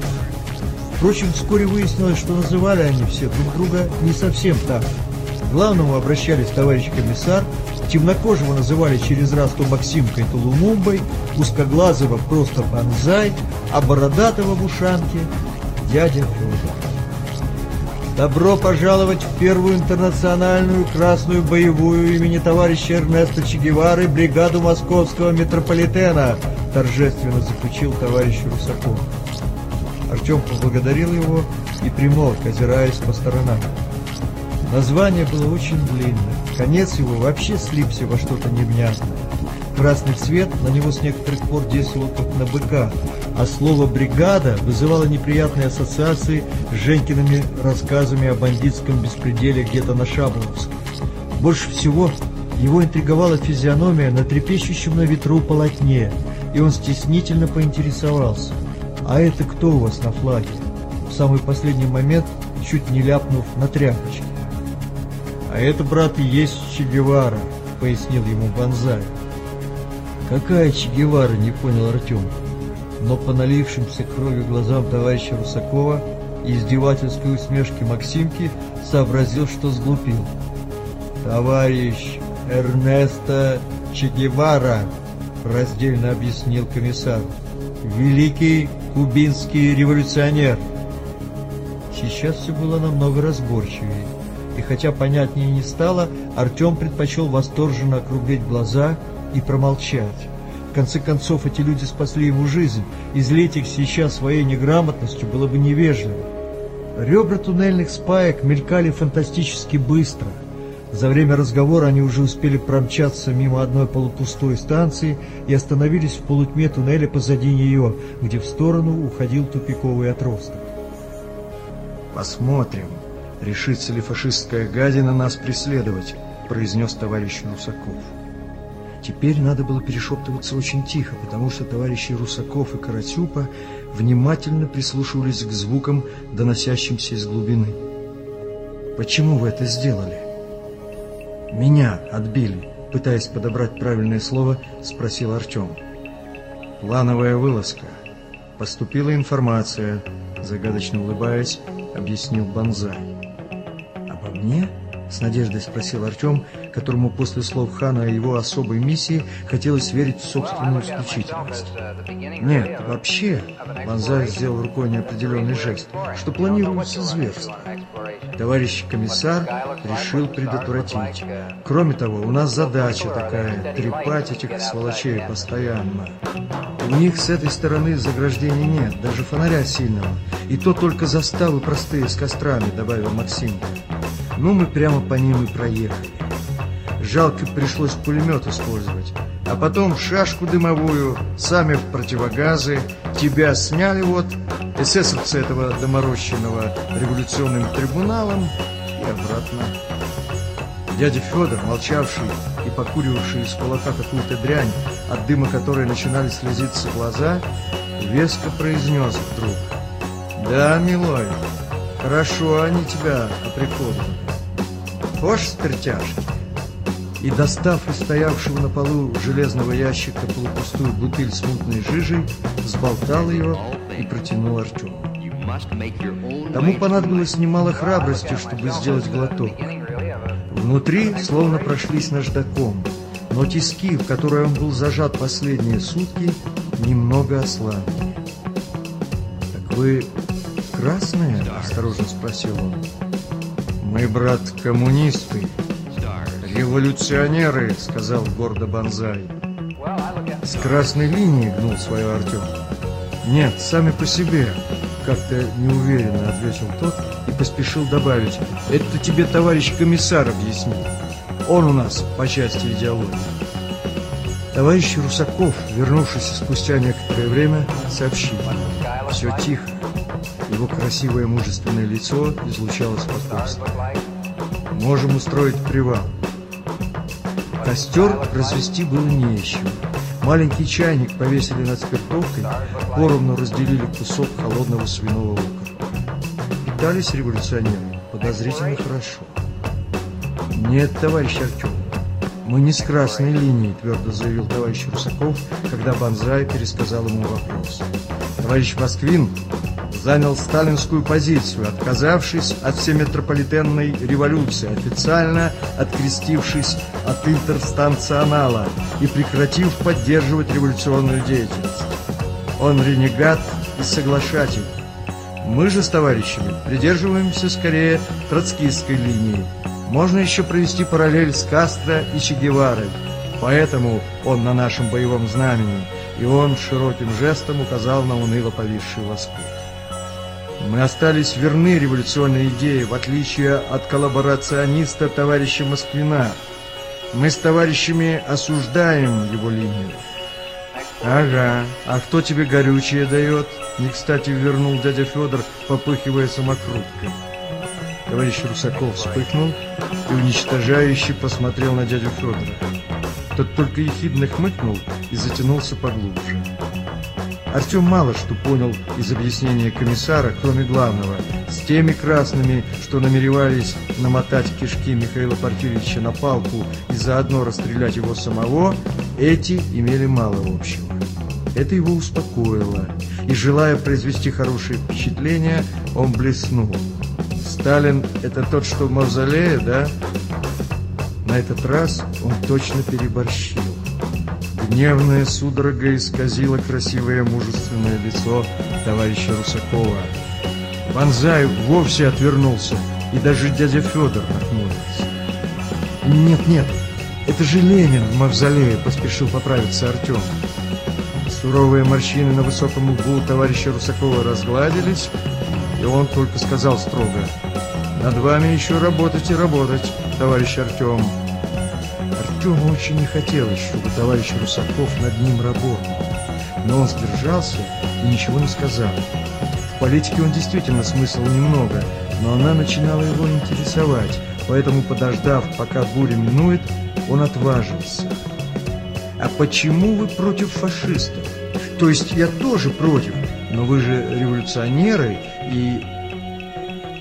Впрочем, вскоре выяснилось, что называли они все друг друга не совсем так. К главному обращались товарищ комиссар, темнокожего называли через раз то Максимкой, то Лумумбой, узкоглазого просто Банзай, а бородатого в ушанке дядя Федор. Добро пожаловать в первую интернациональную красную боевую имени товарища Эрнеста Че Гевары бригаду московского метрополитена, торжественно заключил товарищ Русаков. Артем поблагодарил его и примолк, озираясь по сторонам. Название было очень длинное, конец его вообще слипся во что-то невнятное. Красный цвет на него с некоторых пор действовал как на быка, а слово «бригада» вызывало неприятные ассоциации с Женькиными рассказами о бандитском беспределе где-то на Шабловске. Больше всего его интриговала физиономия на трепещущем на ветру полотне, и он стеснительно поинтересовался, «А это кто у вас на флаге?» В самый последний момент, чуть не ляпнув на тряпочке. «А это, брат, и есть Че Гевара», — пояснил ему Бонзай. «Какая Че Гевара?» — не понял Артем. Но по налившимся кровью глазам товарища Русакова и издевательской усмешки Максимки сообразил, что сглупил. «Товарищ Эрнесто Че Гевара», — раздельно объяснил комиссар, — «великий кубинский революционер». Сейчас все было намного разборчивее, хотя понятнее не стало, Артем предпочел восторженно округлить глаза и промолчать. В конце концов, эти люди спасли ему жизнь, и злить их сейчас своей неграмотностью было бы невежливо. Ребра туннельных спаек мелькали фантастически быстро. За время разговора они уже успели промчаться мимо одной полупустой станции и остановились в полутьме туннеля позади нее, где в сторону уходил тупиковый отросток. «Посмотрим, решится ли фашистская гадина нас преследовать», — произнес товарищ Русаков. Теперь надо было перешептываться очень тихо, потому что товарищи Русаков и Каратюпа внимательно прислушивались к звукам, доносящимся из глубины. «Почему вы это сделали?» «Меня отбили», — пытаясь подобрать правильное слово, спросил Артем. «Плановая вылазка. Поступила информация», — загадочно улыбаясь, объяснил Бонзай. «Обо мне?» — с надеждой спросил Артем, которому после слов Хана о его особой миссии хотелось верить в собственную исключительность. «Нет, вообще», — Бонзай сделал рукой неопределенный жест, — «что планируется зверство. Товарищ комиссар решил предотвратить. Кроме того, у нас задача такая — трепать этих сволочей постоянно. У них с этой стороны заграждений нет, даже фонаря сильного, и то только заставы простые с кострами», — добавил Максим. Ну, мы прямо по ним и проехали. Жалко, пришлось пулемет использовать. А потом шашку дымовую, сами противогазы, тебя сняли вот, эсэсовца этого доморощенного революционным трибуналом и обратно. Дядя Федор, молчавший и покуривавший из кулака какую-то дрянь, от дыма которой начинали слезиться глаза, веско произнес вдруг. «Да, милой, хорошо они тебя оприходовали. Хошь спиртяшки?» И, достав из стоявшего на полу железного ящика полупустую бутыль с мутной жижей, взболтал ее и протянул Артему. Тому понадобилось немало храбрости, чтобы сделать глоток. Внутри словно прошлись наждаком, но тиски, в которые он был зажат последние сутки, немного ослабли. «Так вы красные?» – осторожно спросил он. «Мы, брат, коммунисты», «Революционеры», — сказал гордо Бонзай. С красной линии гнул свое Артем. «Нет, сами по себе», — как-то неуверенно ответил тот и поспешил добавить. «Это тебе товарищ комиссар объяснил. Он у нас по части идеологии». Товарищ Русаков, вернувшись спустя некоторое время, сообщил. Все тихо. Его красивое мужественное лицо излучало спокойствие. «Можем устроить привал». Костер развести было не чего. Маленький чайник повесили над спиртовкой, поровну разделили кусок холодного свиного окора. Питались революционеры подозрительно хорошо. Нет, товарищ Артем, Мы не с красной линии, твердо заявил товарищ Русаков, когда Банзай пересказал ему вопрос. Товарищ Москвин занял сталинскую позицию, отказавшись от всеметрополитенной революции, официально открестившись от интерстанционала и прекратив поддерживать революционную деятельность. Он ренегат и соглашатель. Мы же с товарищами придерживаемся скорее троцкистской линии. Можно еще провести параллель с Кастро и Че Геварой. Поэтому он на нашем боевом знамени, и он широким жестом указал на уныло повисший лоскут. Мы остались верны революционной идее, в отличие от коллаборациониста товарища Москвина. Мы с товарищами осуждаем его линию. Ага, а кто тебе горючее дает? Не кстати вернул дядя Федор, попыхивая самокруткой. Товарищ Русаков вспыхнул и уничтожающе посмотрел на дядю Федора. Тот только ехидно хмыкнул и затянулся поглубже. Артем мало что понял из объяснения комиссара, кроме главного. С теми красными, что намеревались намотать кишки Михаила Порфирьевича на палку и заодно расстрелять его самого, эти имели мало общего. Это его успокоило, и, желая произвести хорошее впечатление, он блеснул. «Сталин — это тот, что в мавзолее, да?» На этот раз он точно переборщил. Гневная судорога исказила красивое мужественное лицо товарища Русакова. Банзай вовсе отвернулся, и даже дядя Федор нахмурился. «Нет, нет, это же Ленин в мавзолее», — поспешил поправиться Артем. Суровые морщины на высоком углу товарища Русакова разгладились, и он только сказал строго, «Над вами еще работать и работать, товарищ Артем». Артему очень не хотелось, чтобы товарищ Русаков над ним работал. Но он сдержался и ничего не сказал. В политике он действительно смысл немного, но она начинала его интересовать, поэтому, подождав, пока буря минует, он отважился. «А почему вы против фашистов? То есть я тоже против, но вы же революционеры и...»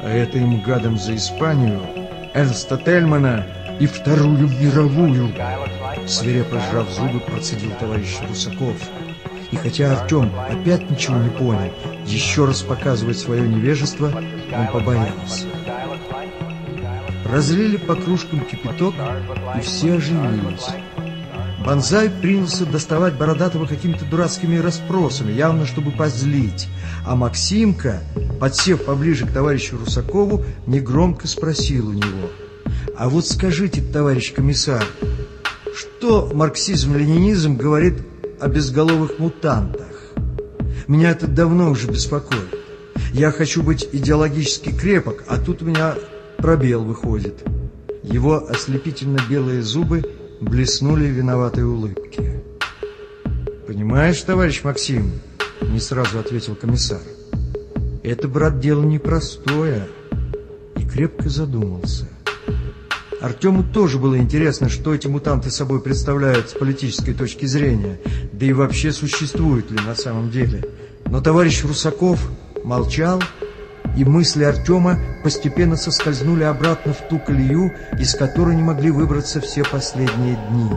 А это им гадом за Испанию, Эрнста Тельмана и Вторую мировую. Свирепо сжав зубы, процедил товарищ Русаков. И хотя Артем опять ничего не понял, еще раз показывать свое невежество он побоялся. Разлили по кружкам кипяток, и все оживились. Бонзай принялся доставать Бородатого какими-то дурацкими расспросами, явно чтобы позлить. А Максимка, подсев поближе к товарищу Русакову, негромко спросил у него — а вот скажите, товарищ комиссар, что марксизм-ленинизм говорит о безголовых мутантах? Меня это давно уже беспокоит. Я хочу быть идеологически крепок, а тут у меня пробел выходит. Его ослепительно белые зубы блеснули виноватой улыбке. «Понимаешь, товарищ Максим?» — не сразу ответил комиссар. «Это, брат, дело непростое». И крепко задумался. Артему тоже было интересно, что эти мутанты собой представляют с политической точки зрения, да и вообще существуют ли на самом деле. Но товарищ Русаков молчал, и мысли Артема постепенно соскользнули обратно в ту колею, из которой не могли выбраться все последние дни.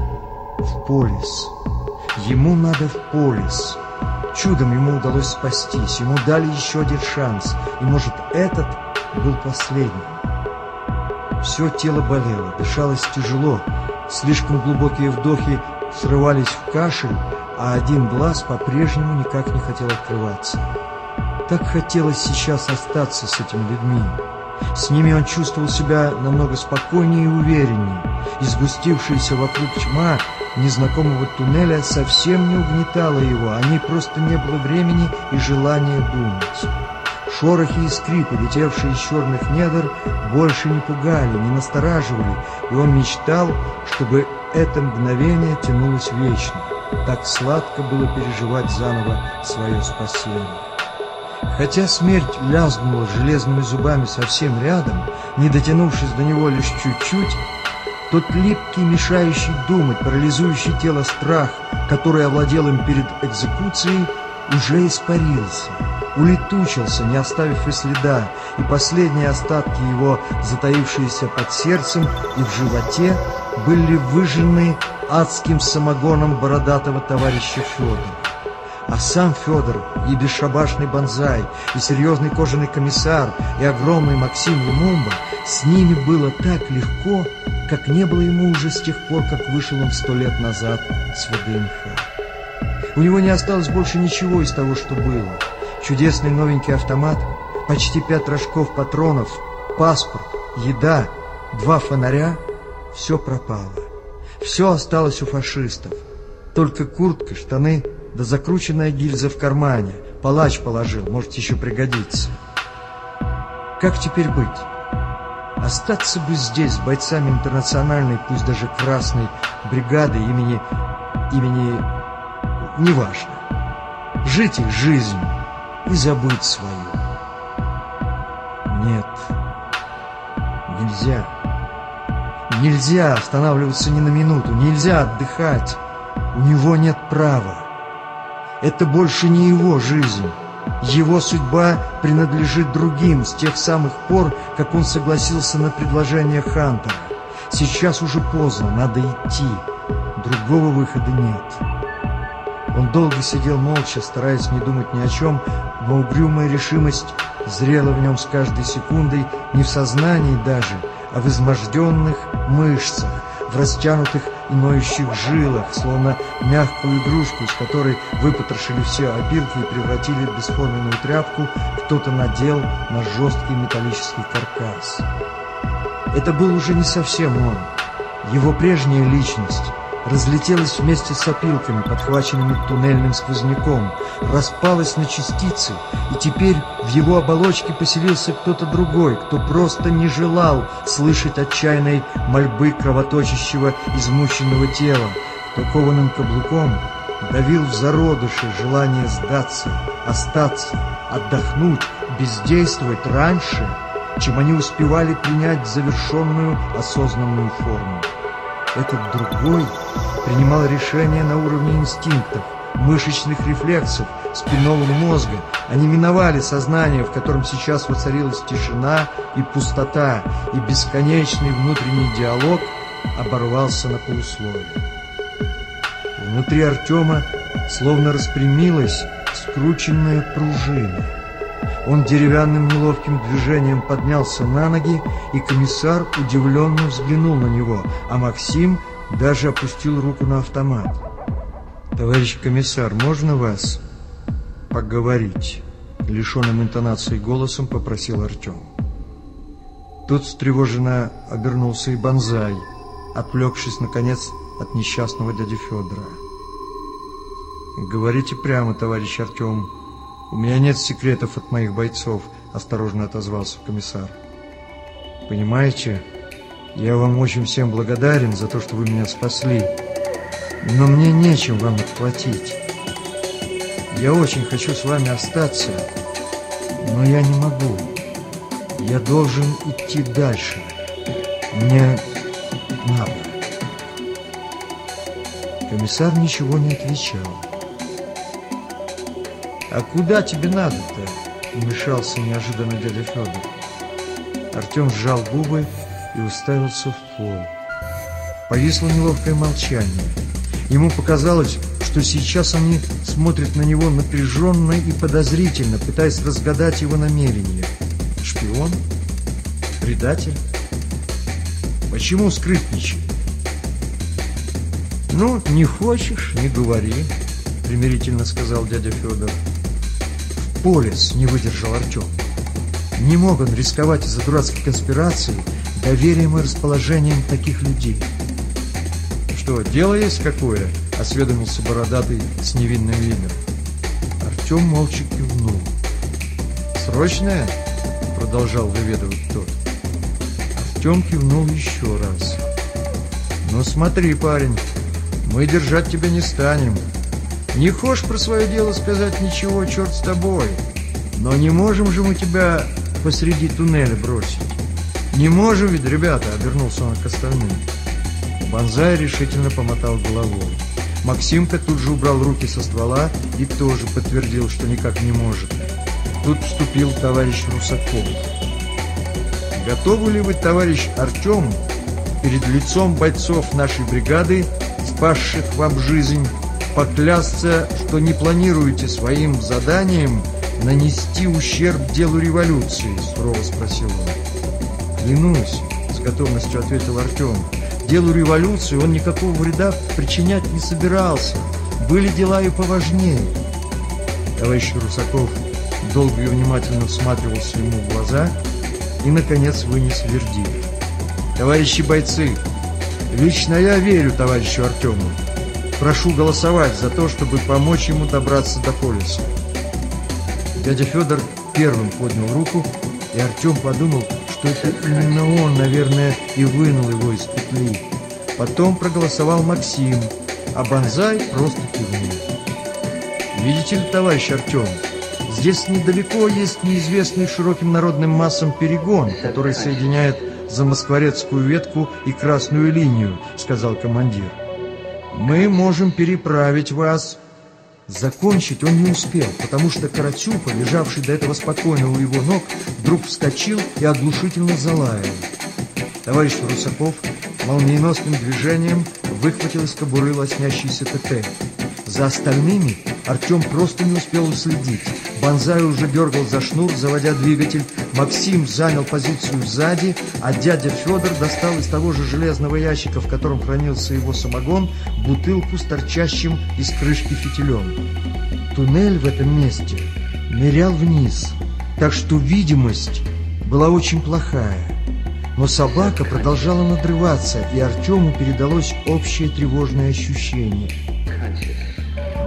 В полис. Ему надо в полис. Чудом ему удалось спастись, ему дали еще один шанс, и, может, этот был последним. Все тело болело, дышалось тяжело, слишком глубокие вдохи срывались в кашель, а один глаз по-прежнему никак не хотел открываться. Так хотелось сейчас остаться с этими людьми. С ними он чувствовал себя намного спокойнее и увереннее, и сгустившаяся вокруг тьма незнакомого туннеля совсем не угнетала его, о ней просто не было времени и желания думать. Шорохи и скрипы, летевшие из черных недр, больше не пугали, не настораживали, и он мечтал, чтобы это мгновение тянулось вечно. Так сладко было переживать заново свое спасение. Хотя смерть лязгнула железными зубами совсем рядом, не дотянувшись до него лишь чуть-чуть, тот липкий, мешающий думать, парализующий тело страх, который овладел им перед экзекуцией, уже испарился улетучился, не оставив и следа, и последние остатки его, затаившиеся под сердцем и в животе, были выжжены адским самогоном бородатого товарища Федора. А сам Федор, и бесшабашный Бонзай, и серьезный кожаный комиссар, и огромный Максим Юмумба, с ними было так легко, как не было ему уже с тех пор, как вышел он сто лет назад с ВДНХ. У него не осталось больше ничего из того, что было. Чудесный новенький автомат, почти пять рожков патронов, паспорт, еда, два фонаря — все пропало. Все осталось у фашистов. Только куртка, штаны да закрученная гильза в кармане. Палач положил, может еще пригодится. Как теперь быть? Остаться бы здесь с бойцами интернациональной, пусть даже красной бригады имени... имени... неважно. Жить их жизнью и забыть свою. Нет, нельзя. Нельзя останавливаться ни на минуту, нельзя отдыхать. У него нет права. Это больше не его жизнь. Его судьба принадлежит другим с тех самых пор, как он согласился на предложение Хантера. Сейчас уже поздно, надо идти. Другого выхода нет. Он долго сидел молча, стараясь не думать ни о чем, но угрюмая решимость зрела в нем с каждой секундой не в сознании даже, а в изможденных мышцах, в растянутых и ноющих жилах, словно мягкую игрушку, из которой выпотрошили все опилки и превратили в бесформенную тряпку, кто-то надел на жесткий металлический каркас. Это был уже не совсем он, его прежняя личность, разлетелась вместе с опилками, подхваченными туннельным сквозняком, распалась на частицы, и теперь в его оболочке поселился кто-то другой, кто просто не желал слышать отчаянной мольбы кровоточащего измученного тела, кто кованым каблуком давил в зародыше желание сдаться, остаться, отдохнуть, бездействовать раньше, чем они успевали принять завершенную осознанную форму. Этот другой принимал решения на уровне инстинктов, мышечных рефлексов, спинного мозга. Они миновали сознание, в котором сейчас воцарилась тишина и пустота, и бесконечный внутренний диалог оборвался на полусловие. Внутри Артема словно распрямилась скрученная пружина. Он деревянным неловким движением поднялся на ноги, и комиссар удивленно взглянул на него, а Максим даже опустил руку на автомат. «Товарищ комиссар, можно вас поговорить?» Лишенным интонацией голосом попросил Артем. Тут встревоженно обернулся и Бонзай, отвлекшись, наконец, от несчастного дяди Федора. «Говорите прямо, товарищ Артем», «У меня нет секретов от моих бойцов», — осторожно отозвался комиссар. «Понимаете, я вам очень всем благодарен за то, что вы меня спасли, но мне нечем вам отплатить. Я очень хочу с вами остаться, но я не могу. Я должен идти дальше. Мне надо». Комиссар ничего не отвечал. «А куда тебе надо-то?» — вмешался неожиданно дядя Федор. Артем сжал губы и уставился в пол. Повисло неловкое молчание. Ему показалось, что сейчас они смотрят на него напряженно и подозрительно, пытаясь разгадать его намерения. Шпион? Предатель? Почему скрытничает? «Ну, не хочешь, не говори», — примирительно сказал дядя Федор. Полис не выдержал Артем. Не мог он рисковать из-за дурацкой конспирации доверием и расположением таких людей. «Что, дело есть какое?» — осведомился бородатый с невинным видом. Артем молча кивнул. «Срочное?» — продолжал выведывать тот. Артем кивнул еще раз. «Ну смотри, парень, мы держать тебя не станем». Не хочешь про свое дело сказать ничего, черт с тобой. Но не можем же мы тебя посреди туннеля бросить. Не можем ведь, ребята, обернулся он к остальным. Бонзай решительно помотал головой. Максимка тут же убрал руки со ствола и тоже подтвердил, что никак не может. Тут вступил товарищ Русаков. Готовы ли вы, товарищ Артем, перед лицом бойцов нашей бригады, спасших вам жизнь, поклясться, что не планируете своим заданием нанести ущерб делу революции?» — сурово спросил он. «Клянусь», — с готовностью ответил Артем. «Делу революции он никакого вреда причинять не собирался. Были дела и поважнее». Товарищ Русаков долго и внимательно всматривался ему в глаза и, наконец, вынес вердикт. «Товарищи бойцы, лично я верю товарищу Артему. Прошу голосовать за то, чтобы помочь ему добраться до полиса». Дядя Федор первым поднял руку, и Артем подумал, что это именно он, наверное, и вынул его из петли. Потом проголосовал Максим, а Бонзай просто кивнул. «Видите ли, товарищ Артем, здесь недалеко есть неизвестный широким народным массам перегон, который соединяет Замоскворецкую ветку и Красную линию», — сказал командир. «Мы можем переправить вас Закончить он не успел, потому что Каратюпа, лежавший до этого спокойно у его ног, вдруг вскочил и оглушительно залаял. Товарищ Русаков молниеносным движением выхватил из кобуры лоснящийся ТТ. За остальными Артем просто не успел уследить. Бонзай уже дергал за шнур, заводя двигатель. Максим занял позицию сзади, а дядя Федор достал из того же железного ящика, в котором хранился его самогон, бутылку с торчащим из крышки фитилем. Туннель в этом месте нырял вниз, так что видимость была очень плохая. Но собака продолжала надрываться, и Артему передалось общее тревожное ощущение.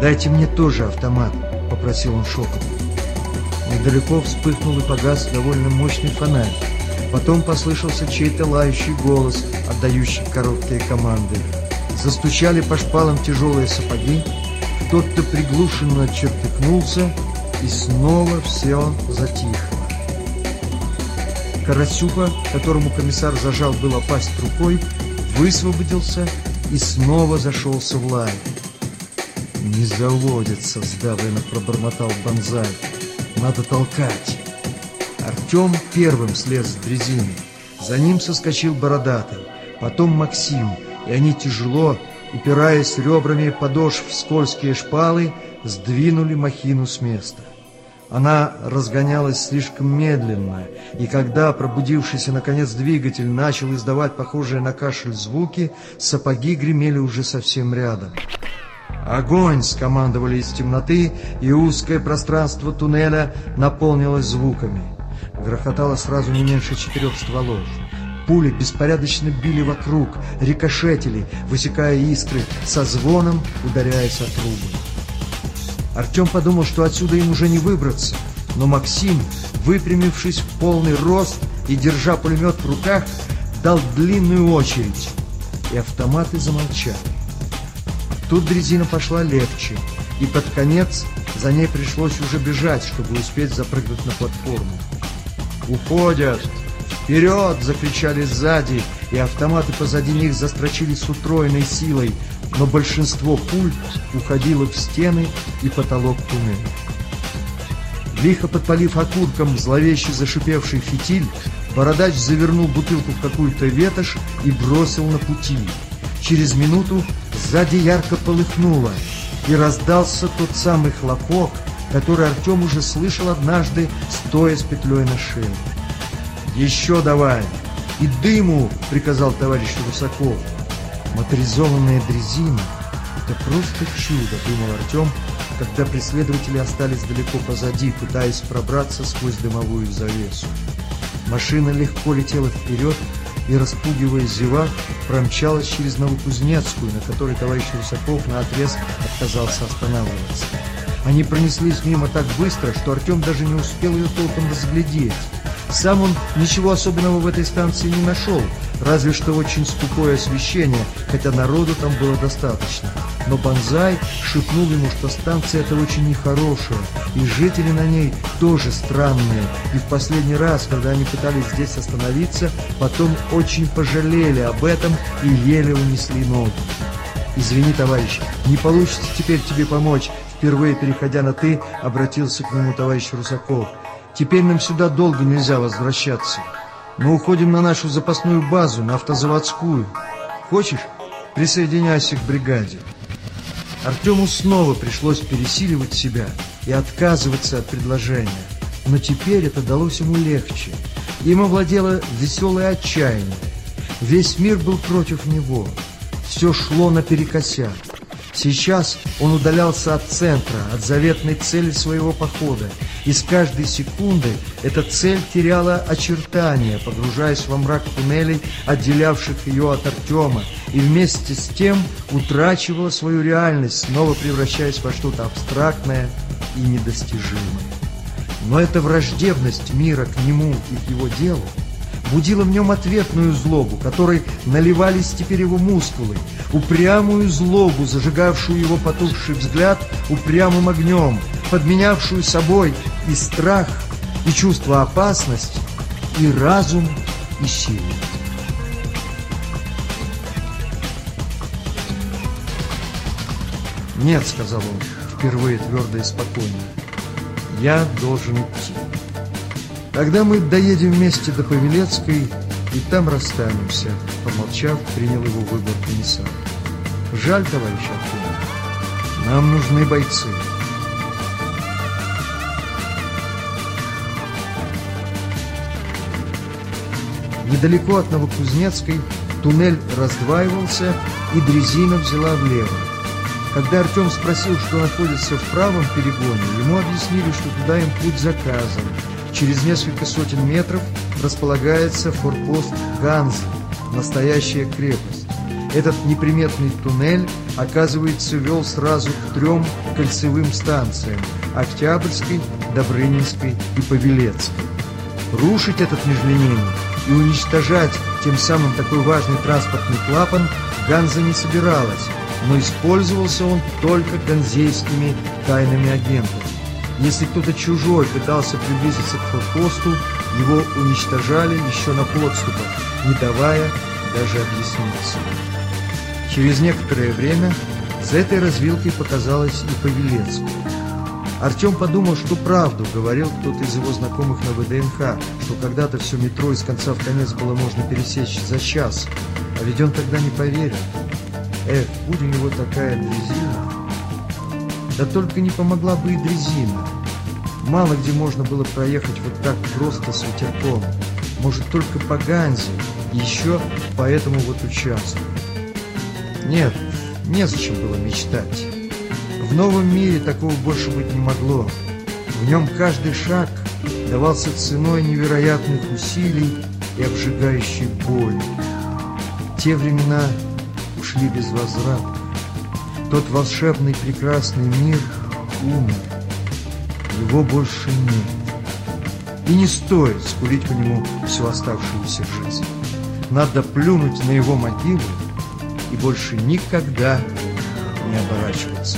«Дайте мне тоже автомат», — попросил он шепотом. Недалеко вспыхнул и погас довольно мощный фонарь. Потом послышался чей-то лающий голос, отдающий короткие команды. Застучали по шпалам тяжелые сапоги, кто-то приглушенно чертыхнулся, и снова все затихло. Карасюка, которому комиссар зажал было пасть рукой, высвободился и снова зашелся в лай. «Не заводится», — сдавленно пробормотал Бонзай. Надо толкать. Артем первым слез с дрезины. За ним соскочил бородатый. Потом Максим. И они тяжело, упираясь ребрами подошв в скользкие шпалы, сдвинули махину с места. Она разгонялась слишком медленно, и когда пробудившийся наконец двигатель начал издавать похожие на кашель звуки, сапоги гремели уже совсем рядом. «Огонь!» — скомандовали из темноты, и узкое пространство туннеля наполнилось звуками. Грохотало сразу не меньше четырех стволов. Пули беспорядочно били вокруг, рикошетили, высекая искры, со звоном ударяясь о трубы. Артем подумал, что отсюда им уже не выбраться, но Максим, выпрямившись в полный рост и держа пулемет в руках, дал длинную очередь, и автоматы замолчали. Тут дрезина пошла легче, и под конец за ней пришлось уже бежать, чтобы успеть запрыгнуть на платформу. «Уходят! Вперед!» — закричали сзади, и автоматы позади них застрочили с утроенной силой, но большинство пуль уходило в стены и потолок туннеля. Лихо подпалив окурком зловеще зашипевший фитиль, Бородач завернул бутылку в какую-то ветошь и бросил на пути. Через минуту сзади ярко полыхнуло, и раздался тот самый хлопок, который Артем уже слышал однажды, стоя с петлей на шее. «Еще давай!» «И дыму!» — приказал товарищ Русаков. Моторизованная дрезина — это просто чудо, думал Артем, когда преследователи остались далеко позади, пытаясь пробраться сквозь дымовую завесу. Машина легко летела вперед, и, распугивая зевак, промчалась через Новокузнецкую, на которой товарищ Русаков наотрез отказался останавливаться. Они пронеслись мимо так быстро, что Артем даже не успел ее толком разглядеть. Сам он ничего особенного в этой станции не нашел, разве что очень скупое освещение, хотя народу там было достаточно. Но Бонзай шепнул ему, что станция эта очень нехорошая, и жители на ней тоже странные, и в последний раз, когда они пытались здесь остановиться, потом очень пожалели об этом и еле унесли ноги. «Извини, товарищ, не получится теперь тебе помочь», впервые переходя на «ты», обратился к нему товарищ Русаков. «Теперь нам сюда долго нельзя возвращаться». Мы уходим на нашу запасную базу, на автозаводскую. Хочешь, присоединяйся к бригаде. Артему снова пришлось пересиливать себя и отказываться от предложения. Но теперь это далось ему легче. Им овладело веселое отчаяние. Весь мир был против него. Все шло наперекосяк. Сейчас он удалялся от центра, от заветной цели своего похода, и с каждой секунды эта цель теряла очертания, погружаясь во мрак туннелей, отделявших ее от Артема, и вместе с тем утрачивала свою реальность, снова превращаясь во что-то абстрактное и недостижимое. Но эта враждебность мира к нему и к его делу будила в нем ответную злобу, которой наливались теперь его мускулы, упрямую злобу, зажигавшую его потухший взгляд упрямым огнем, подменявшую собой и страх, и чувство опасности, и разум, и силу. «Нет», — сказал он, впервые твердо и спокойно, — «я должен идти». Тогда мы доедем вместе до Павелецкой и там расстанемся, помолчав, принял его выбор комиссар. Жаль, товарищ Артем. Нам нужны бойцы. Недалеко от Новокузнецкой туннель раздваивался, и дрезина взяла влево. Когда Артем спросил, что находится в правом перегоне, ему объяснили, что туда им путь заказан, Через несколько сотен метров располагается форпост Ганзы, настоящая крепость. Этот неприметный туннель, оказывается, вел сразу к трем кольцевым станциям – Октябрьской, Добрынинской и Павелецкой. Рушить этот межлинейник и уничтожать тем самым такой важный транспортный клапан Ганза не собиралась, но использовался он только ганзейскими тайными агентами. Если кто-то чужой пытался приблизиться к форпосту, его уничтожали еще на подступах, не давая даже объясниться. Через некоторое время за этой развилкой показалась и Павелецкая. Артем подумал, что правду говорил кто-то из его знакомых на ВДНХ, что когда-то все метро из конца в конец было можно пересечь за час, а ведь он тогда не поверил. Эх, будь у него такая дрезина, да только не помогла бы и дрезина. Мало где можно было проехать вот так просто с ветерком. Может, только по Ганзе, еще по этому вот участку. Нет, незачем было мечтать. В новом мире такого больше быть не могло. В нем каждый шаг давался ценой невероятных усилий и обжигающей боли. Те времена ушли без возврата. Тот волшебный прекрасный мир умер. Его больше нет. И не стоит скурить по нему всю оставшуюся жизнь. Надо плюнуть на его могилу и больше никогда не оборачиваться.